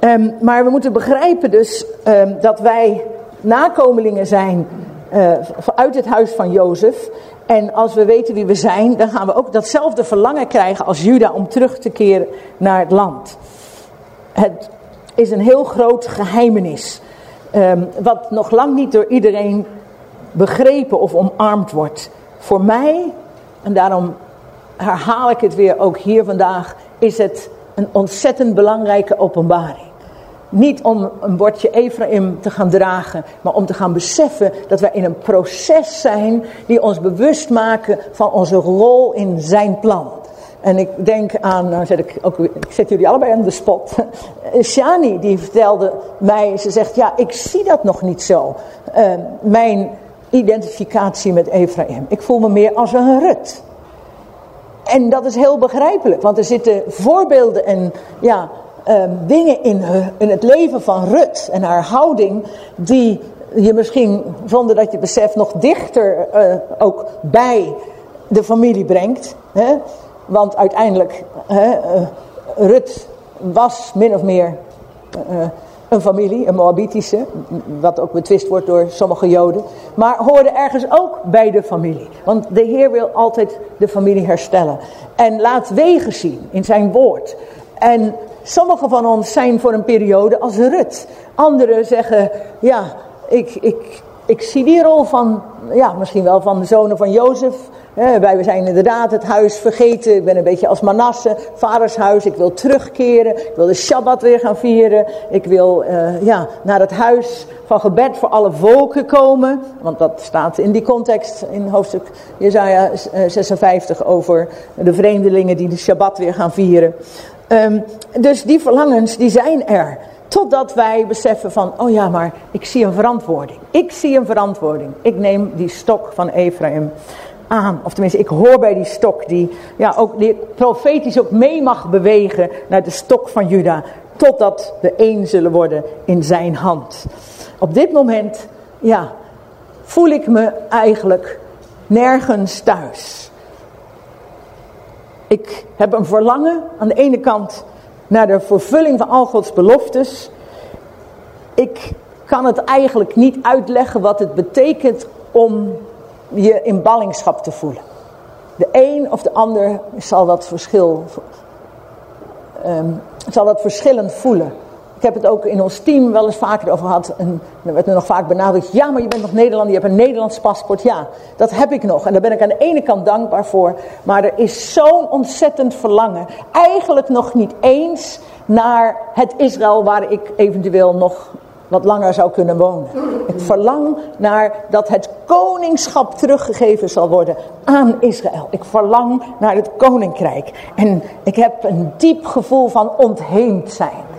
Um, maar we moeten begrijpen dus um, dat wij nakomelingen zijn uh, uit het huis van Jozef. En als we weten wie we zijn, dan gaan we ook datzelfde verlangen krijgen als Juda om terug te keren naar het land. Het is een heel groot geheimenis. wat nog lang niet door iedereen begrepen of omarmd wordt. Voor mij, en daarom herhaal ik het weer ook hier vandaag, is het een ontzettend belangrijke openbaring. Niet om een bordje Ephraim te gaan dragen, maar om te gaan beseffen dat wij in een proces zijn die ons bewust maken van onze rol in zijn plan. En ik denk aan, nou zet ik, ook, ik zet jullie allebei aan de spot. Shani die vertelde mij, ze zegt ja ik zie dat nog niet zo. Uh, mijn identificatie met Ephraim. Ik voel me meer als een Rut. En dat is heel begrijpelijk, want er zitten voorbeelden en ja, um, dingen in, in het leven van Rut en haar houding die je misschien zonder dat je beseft nog dichter uh, ook bij de familie brengt. Hè? Want uiteindelijk, hè, uh, Rut was min of meer uh, een familie, een Moabitische, wat ook betwist wordt door sommige Joden, maar hoorde ergens ook bij de familie. Want de Heer wil altijd de familie herstellen en laat wegen zien in zijn woord. En sommige van ons zijn voor een periode als Rut. Anderen zeggen, ja, ik, ik, ik zie die rol van, ja, misschien wel van de zonen van Jozef. wij zijn inderdaad het huis vergeten. Ik ben een beetje als Manasse, vaders huis. Ik wil terugkeren. Ik wil de Shabbat weer gaan vieren. Ik wil uh, ja, naar het huis van gebed voor alle volken komen. Want dat staat in die context in hoofdstuk Jezaja 56 over de vreemdelingen die de Shabbat weer gaan vieren. Um, dus die verlangens die zijn er. Totdat wij beseffen van, oh ja, maar ik zie een verantwoording. Ik zie een verantwoording. Ik neem die stok van Ephraim aan. Of tenminste, ik hoor bij die stok die, ja, ook, die profetisch ook mee mag bewegen naar de stok van Juda. Totdat we één zullen worden in zijn hand. Op dit moment, ja, voel ik me eigenlijk nergens thuis. Ik heb een verlangen aan de ene kant naar de vervulling van al Gods beloftes. Ik kan het eigenlijk niet uitleggen wat het betekent om je in ballingschap te voelen. De een of de ander zal dat verschil, um, zal dat verschillend voelen. Ik heb het ook in ons team wel eens vaker over gehad. En er werd me nog vaak benadrukt. Ja, maar je bent nog Nederlander, je hebt een Nederlands paspoort. Ja, dat heb ik nog. En daar ben ik aan de ene kant dankbaar voor. Maar er is zo'n ontzettend verlangen. Eigenlijk nog niet eens naar het Israël waar ik eventueel nog wat langer zou kunnen wonen. Ik verlang naar dat het koningschap teruggegeven zal worden aan Israël. Ik verlang naar het koninkrijk. En ik heb een diep gevoel van ontheemd zijn.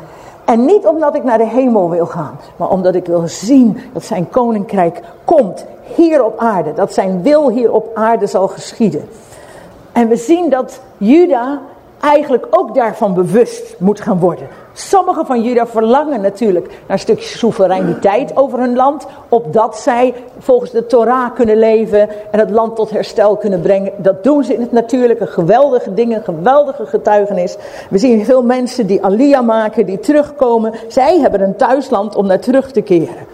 En niet omdat ik naar de hemel wil gaan, maar omdat ik wil zien dat zijn koninkrijk komt hier op aarde. Dat zijn wil hier op aarde zal geschieden. En we zien dat Juda eigenlijk ook daarvan bewust moet gaan worden. Sommigen van jullie verlangen natuurlijk naar een stukje soevereiniteit over hun land, opdat zij volgens de Torah kunnen leven en het land tot herstel kunnen brengen. Dat doen ze in het natuurlijke, geweldige dingen, geweldige getuigenis. We zien veel mensen die Aliyah maken, die terugkomen. Zij hebben een thuisland om naar terug te keren.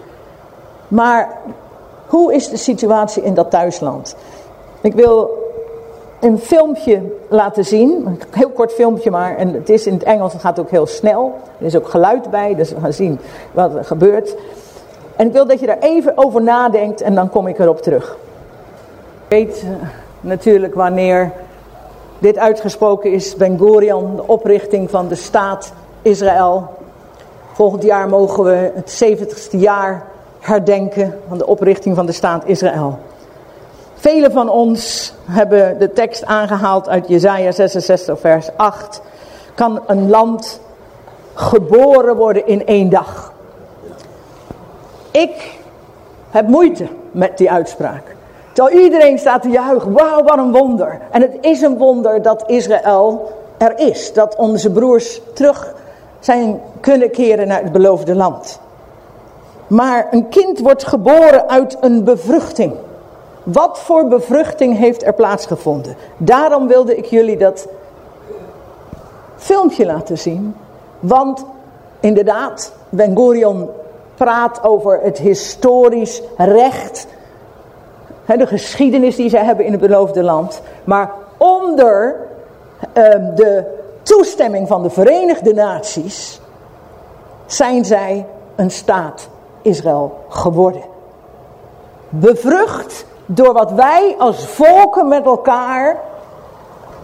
Maar hoe is de situatie in dat thuisland? Ik wil een filmpje laten zien. Een heel kort filmpje maar. En het is in het Engels, het gaat ook heel snel. Er is ook geluid bij, dus we gaan zien wat er gebeurt. En ik wil dat je daar even over nadenkt en dan kom ik erop terug. Ik weet uh, natuurlijk wanneer dit uitgesproken is, Ben Gurion, de oprichting van de staat Israël. Volgend jaar mogen we het 70ste jaar herdenken van de oprichting van de staat Israël. Velen van ons hebben de tekst aangehaald uit Jesaja 66 vers 8. Kan een land geboren worden in één dag? Ik heb moeite met die uitspraak. Terwijl iedereen staat te juichen. Wauw, wat een wonder. En het is een wonder dat Israël er is. Dat onze broers terug zijn kunnen keren naar het beloofde land. Maar een kind wordt geboren uit een bevruchting. Wat voor bevruchting heeft er plaatsgevonden? Daarom wilde ik jullie dat filmpje laten zien. Want inderdaad, Ben Gurion praat over het historisch recht. De geschiedenis die zij hebben in het beloofde land. Maar onder uh, de toestemming van de Verenigde Naties zijn zij een staat Israël geworden. Bevrucht door wat wij als volken met elkaar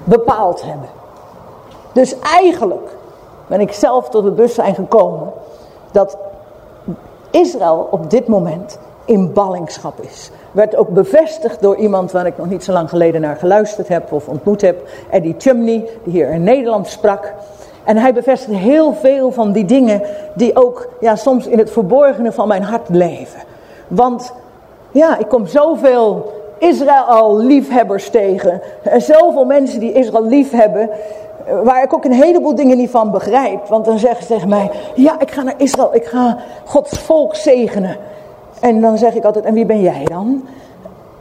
bepaald hebben. Dus eigenlijk ben ik zelf tot het bewustzijn gekomen dat Israël op dit moment in ballingschap is. Werd ook bevestigd door iemand waar ik nog niet zo lang geleden naar geluisterd heb of ontmoet heb. Eddie Chumney, die hier in Nederland sprak. En hij bevestigt heel veel van die dingen die ook ja, soms in het verborgene van mijn hart leven. Want ja, ik kom zoveel Israël-liefhebbers tegen. En zoveel mensen die Israël liefhebben. Waar ik ook een heleboel dingen niet van begrijp. Want dan zeggen ze tegen mij: Ja, ik ga naar Israël. Ik ga Gods volk zegenen. En dan zeg ik altijd: En wie ben jij dan?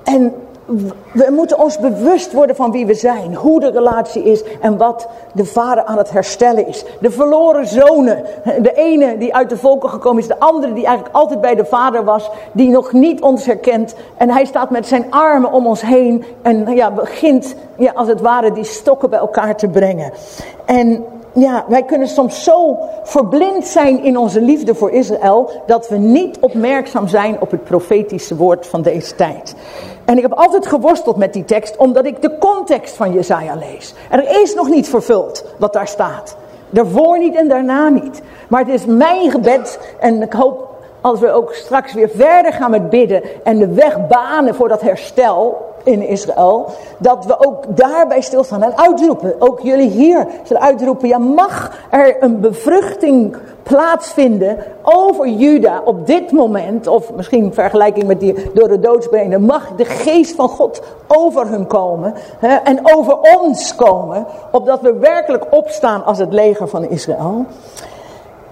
En we moeten ons bewust worden van wie we zijn. Hoe de relatie is en wat de vader aan het herstellen is. De verloren zonen. De ene die uit de volken gekomen is. De andere die eigenlijk altijd bij de vader was. Die nog niet ons herkent. En hij staat met zijn armen om ons heen. En ja, begint ja, als het ware die stokken bij elkaar te brengen. En ja, wij kunnen soms zo verblind zijn in onze liefde voor Israël. Dat we niet opmerkzaam zijn op het profetische woord van deze tijd. En ik heb altijd geworsteld met die tekst, omdat ik de context van Jezaja lees. En er is nog niet vervuld wat daar staat. Daarvoor niet en daarna niet. Maar het is mijn gebed en ik hoop als we ook straks weer verder gaan met bidden en de weg banen voor dat herstel in Israël, dat we ook daarbij stilstaan en uitroepen. Ook jullie hier zullen uitroepen, ja mag er een bevruchting plaatsvinden over Juda op dit moment, of misschien in vergelijking met die door de doodsbenen, mag de geest van God over hun komen hè, en over ons komen, opdat we werkelijk opstaan als het leger van Israël.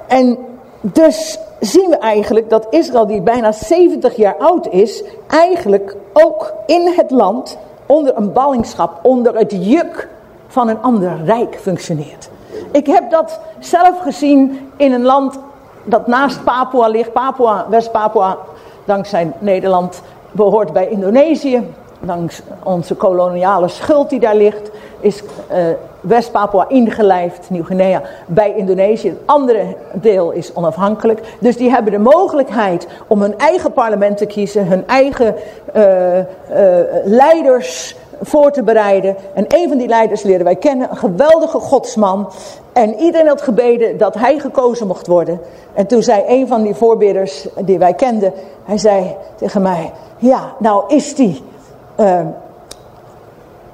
En dus zien we eigenlijk dat Israël, die bijna 70 jaar oud is, eigenlijk ook in het land onder een ballingschap, onder het juk van een ander rijk functioneert. Ik heb dat zelf gezien in een land dat naast Papua ligt. Papua, West-Papua, dankzij Nederland, behoort bij Indonesië. Langs onze koloniale schuld die daar ligt, is uh, West-Papua ingelijfd, Nieuw-Guinea, bij Indonesië. Het andere deel is onafhankelijk. Dus die hebben de mogelijkheid om hun eigen parlement te kiezen, hun eigen uh, uh, leiders voor te bereiden. En een van die leiders leren wij kennen, een geweldige godsman. En iedereen had gebeden dat hij gekozen mocht worden. En toen zei een van die voorbidders die wij kenden, hij zei tegen mij, ja, nou is die uh,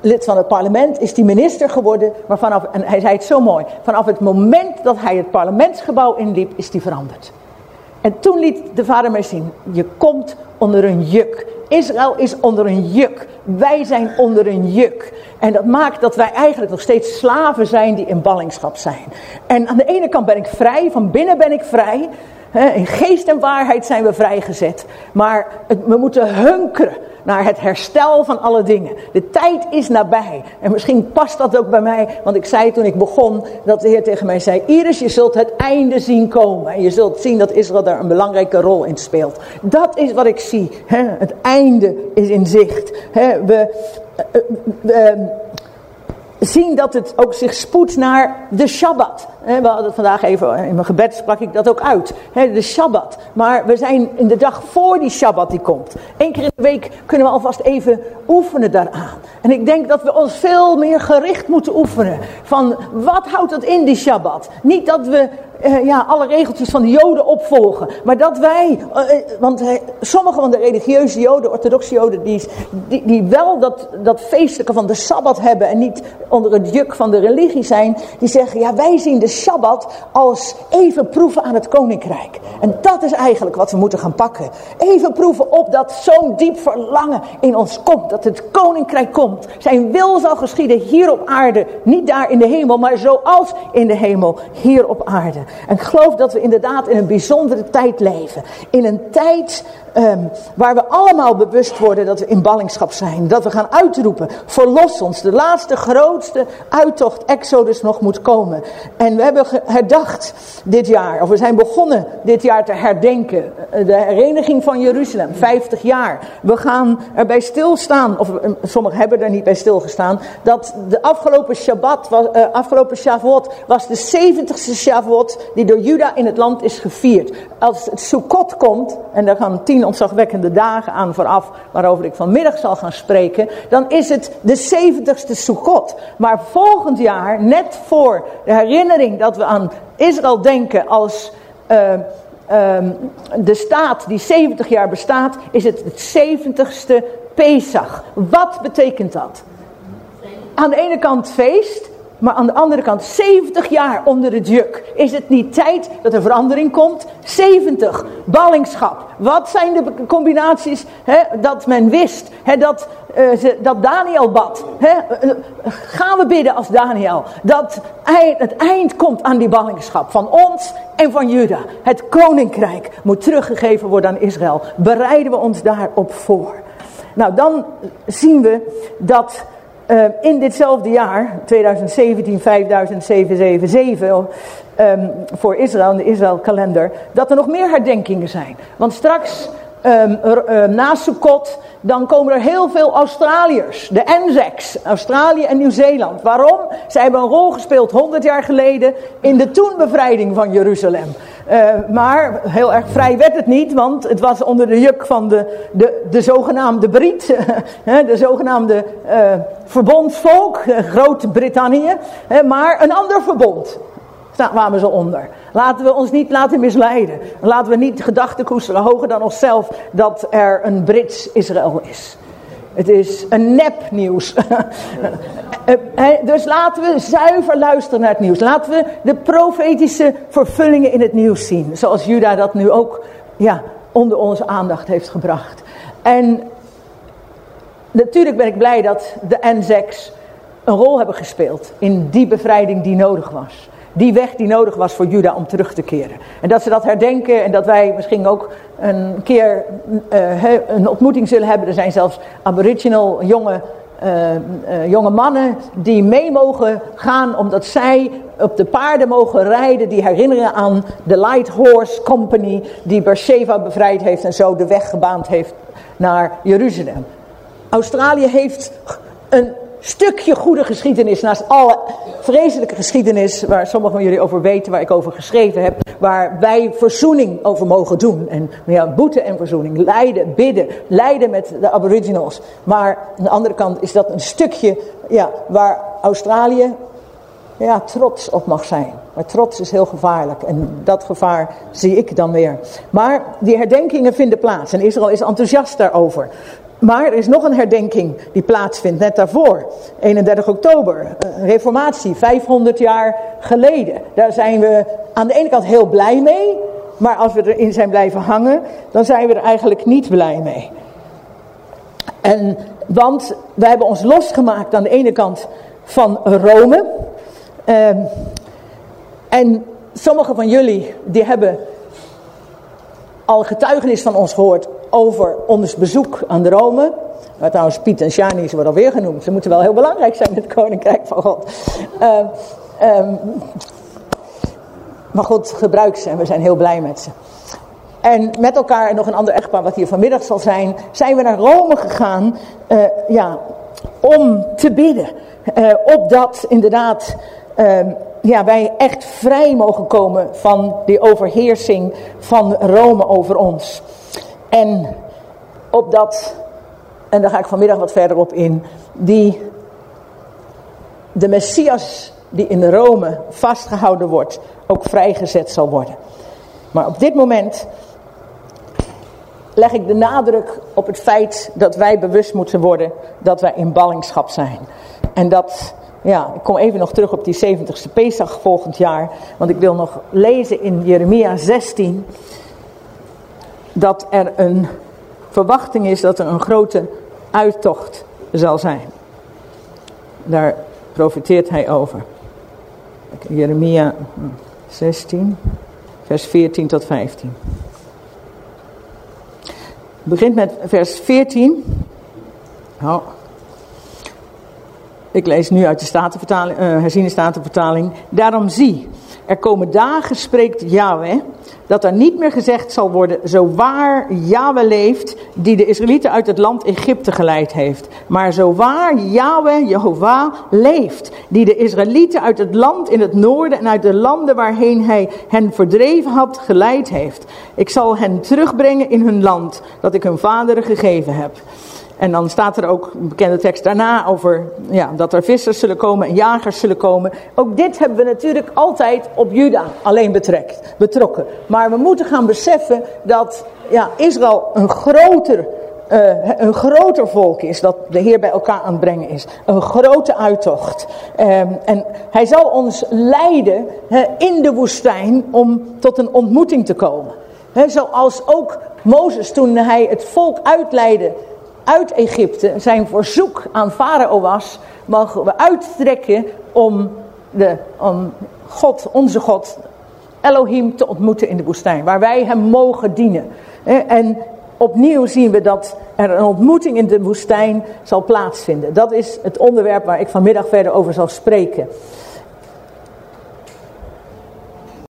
lid van het parlement, is die minister geworden. Maar vanaf, en hij zei het zo mooi, vanaf het moment dat hij het parlementsgebouw inliep, is die veranderd. En toen liet de vader mij zien, je komt onder een juk. Israël is onder een juk. Wij zijn onder een juk. En dat maakt dat wij eigenlijk nog steeds slaven zijn die in ballingschap zijn. En aan de ene kant ben ik vrij, van binnen ben ik vrij. In geest en waarheid zijn we vrijgezet. Maar we moeten hunkeren naar het herstel van alle dingen. De tijd is nabij. En misschien past dat ook bij mij. Want ik zei toen ik begon dat de Heer tegen mij zei. Iris, je zult het einde zien komen. En je zult zien dat Israël daar een belangrijke rol in speelt. Dat is wat ik zie. Het einde is in zicht. We, we zien dat het ook zich spoedt naar de Shabbat. We hadden het vandaag even, in mijn gebed sprak ik dat ook uit. De Shabbat. Maar we zijn in de dag voor die Shabbat die komt. Eén keer in de week kunnen we alvast even oefenen daaraan. En ik denk dat we ons veel meer gericht moeten oefenen. Van wat houdt het in die Shabbat? Niet dat we uh, ja, alle regeltjes van de Joden opvolgen. Maar dat wij, uh, want uh, sommige van de religieuze Joden, orthodoxe Joden, die, die, die wel dat, dat feestelijke van de Sabbat hebben en niet onder het juk van de religie zijn, die zeggen, ja wij zien de Sabbat als even proeven aan het koninkrijk. En dat is eigenlijk wat we moeten gaan pakken. Even proeven op dat zo'n diep verlangen in ons komt, dat het koninkrijk komt. Zijn wil zal geschieden hier op aarde, niet daar in de hemel, maar zoals in de hemel, hier op aarde. En ik geloof dat we inderdaad in een bijzondere tijd leven. In een tijd um, waar we allemaal bewust worden dat we in ballingschap zijn. Dat we gaan uitroepen, verlos ons. De laatste grootste uittocht, Exodus, nog moet komen. En we hebben herdacht dit jaar, of we zijn begonnen dit jaar te herdenken. Eh, de hereniging van Jeruzalem, 50 jaar. We gaan erbij stilstaan, of eh, sommigen hebben er niet bij stilgestaan, dat de afgelopen Shabbat, was, uh, afgelopen Shavuot, was de 70ste Shavuot die door Juda in het land is gevierd. Als het Sukkot komt, en daar gaan tien ontzagwekkende dagen aan vooraf, waarover ik vanmiddag zal gaan spreken, dan is het de 70ste Sukkot. Maar volgend jaar, net voor de herinnering dat we aan Israël denken als uh, um, de staat die 70 jaar bestaat, is het het 70ste Pesach. Wat betekent dat? Aan de ene kant feest, maar aan de andere kant, 70 jaar onder het juk. Is het niet tijd dat er verandering komt? 70, ballingschap. Wat zijn de combinaties hè, dat men wist? Hè, dat, uh, ze, dat Daniel bad. Hè? Gaan we bidden als Daniel. Dat het eind komt aan die ballingschap van ons en van Juda. Het koninkrijk moet teruggegeven worden aan Israël. Bereiden we ons daarop voor. Nou, dan zien we dat uh, in ditzelfde jaar, 2017, 5777, um, voor Israël, de Israël-kalender, dat er nog meer herdenkingen zijn. Want straks, um, na Sukkot, dan komen er heel veel Australiërs. De Anzacs, Australië en Nieuw-Zeeland. Waarom? Zij hebben een rol gespeeld 100 jaar geleden in de toenbevrijding van Jeruzalem. Uh, maar heel erg vrij werd het niet, want het was onder de juk van de, de, de zogenaamde Brit, [laughs] de zogenaamde uh, verbondsvolk, Groot-Brittannië, maar een ander verbond. Kwamen ze onder. Laten we ons niet laten misleiden. Laten we niet gedachten koesteren, hoger dan onszelf, dat er een Brits Israël is. Het is een nepnieuws. [laughs] dus laten we zuiver luisteren naar het nieuws. Laten we de profetische vervullingen in het nieuws zien. Zoals Juda dat nu ook ja, onder onze aandacht heeft gebracht. En natuurlijk ben ik blij dat de Anzacs een rol hebben gespeeld in die bevrijding die nodig was die weg die nodig was voor Juda om terug te keren. En dat ze dat herdenken en dat wij misschien ook een keer uh, een ontmoeting zullen hebben. Er zijn zelfs aboriginal jonge, uh, uh, jonge mannen die mee mogen gaan omdat zij op de paarden mogen rijden. Die herinneren aan de Light Horse Company die Beersheba bevrijd heeft en zo de weg gebaand heeft naar Jeruzalem. Australië heeft een stukje goede geschiedenis, naast alle vreselijke geschiedenis waar sommigen van jullie over weten, waar ik over geschreven heb, waar wij verzoening over mogen doen. En ja, boete en verzoening, lijden, bidden, lijden met de aboriginals. Maar aan de andere kant is dat een stukje ja, waar Australië ja, trots op mag zijn. Maar trots is heel gevaarlijk en dat gevaar zie ik dan weer. Maar die herdenkingen vinden plaats en Israël is enthousiast daarover. Maar er is nog een herdenking die plaatsvindt net daarvoor. 31 oktober, reformatie, 500 jaar geleden. Daar zijn we aan de ene kant heel blij mee. Maar als we erin zijn blijven hangen, dan zijn we er eigenlijk niet blij mee. En, want wij hebben ons losgemaakt aan de ene kant van Rome. Ehm, en sommigen van jullie die hebben al getuigenis van ons gehoord over ons bezoek aan de Rome. Maar trouwens, Piet en Shani, ze worden alweer genoemd. Ze moeten wel heel belangrijk zijn in het Koninkrijk van God. Ehm, ehm, maar God gebruikt ze en we zijn heel blij met ze. En met elkaar en nog een ander echtpaar wat hier vanmiddag zal zijn, zijn we naar Rome gegaan uh, ja, om te bidden. Uh, opdat inderdaad uh, ja, wij echt vrij mogen komen van die overheersing van Rome over ons. En opdat, en daar ga ik vanmiddag wat verder op in, die de Messias die in Rome vastgehouden wordt, ook vrijgezet zal worden. Maar op dit moment leg ik de nadruk op het feit dat wij bewust moeten worden dat wij in ballingschap zijn. En dat, ja, ik kom even nog terug op die 70ste Pesach volgend jaar. Want ik wil nog lezen in Jeremia 16 dat er een verwachting is dat er een grote uittocht zal zijn. Daar profiteert hij over. Jeremia 16, vers 14 tot 15 begint met vers 14. Oh. Ik lees nu uit de Statenvertaling, uh, herziene Statenvertaling. Daarom zie, er komen dagen, spreekt Yahweh, dat er niet meer gezegd zal worden, zo waar Yahweh leeft, die de Israëlieten uit het land Egypte geleid heeft. Maar zo waar Yahweh, Jehovah, leeft, die de Israëlieten uit het land in het noorden en uit de landen waarheen hij hen verdreven had, geleid heeft. Ik zal hen terugbrengen in hun land, dat ik hun vaderen gegeven heb. En dan staat er ook een bekende tekst daarna over ja, dat er vissers zullen komen en jagers zullen komen. Ook dit hebben we natuurlijk altijd op Juda alleen betrekt, betrokken. Maar we moeten gaan beseffen dat ja, Israël een groter, uh, een groter volk is. Dat de Heer bij elkaar aan het brengen is. Een grote uittocht. Um, en hij zal ons leiden in de woestijn om tot een ontmoeting te komen. He, zoals ook Mozes toen hij het volk uitleidde uit Egypte zijn verzoek aan Farao was, mogen we uitstrekken om, de, om God, onze God, Elohim te ontmoeten in de woestijn. Waar wij hem mogen dienen. En opnieuw zien we dat er een ontmoeting in de woestijn zal plaatsvinden. Dat is het onderwerp waar ik vanmiddag verder over zal spreken.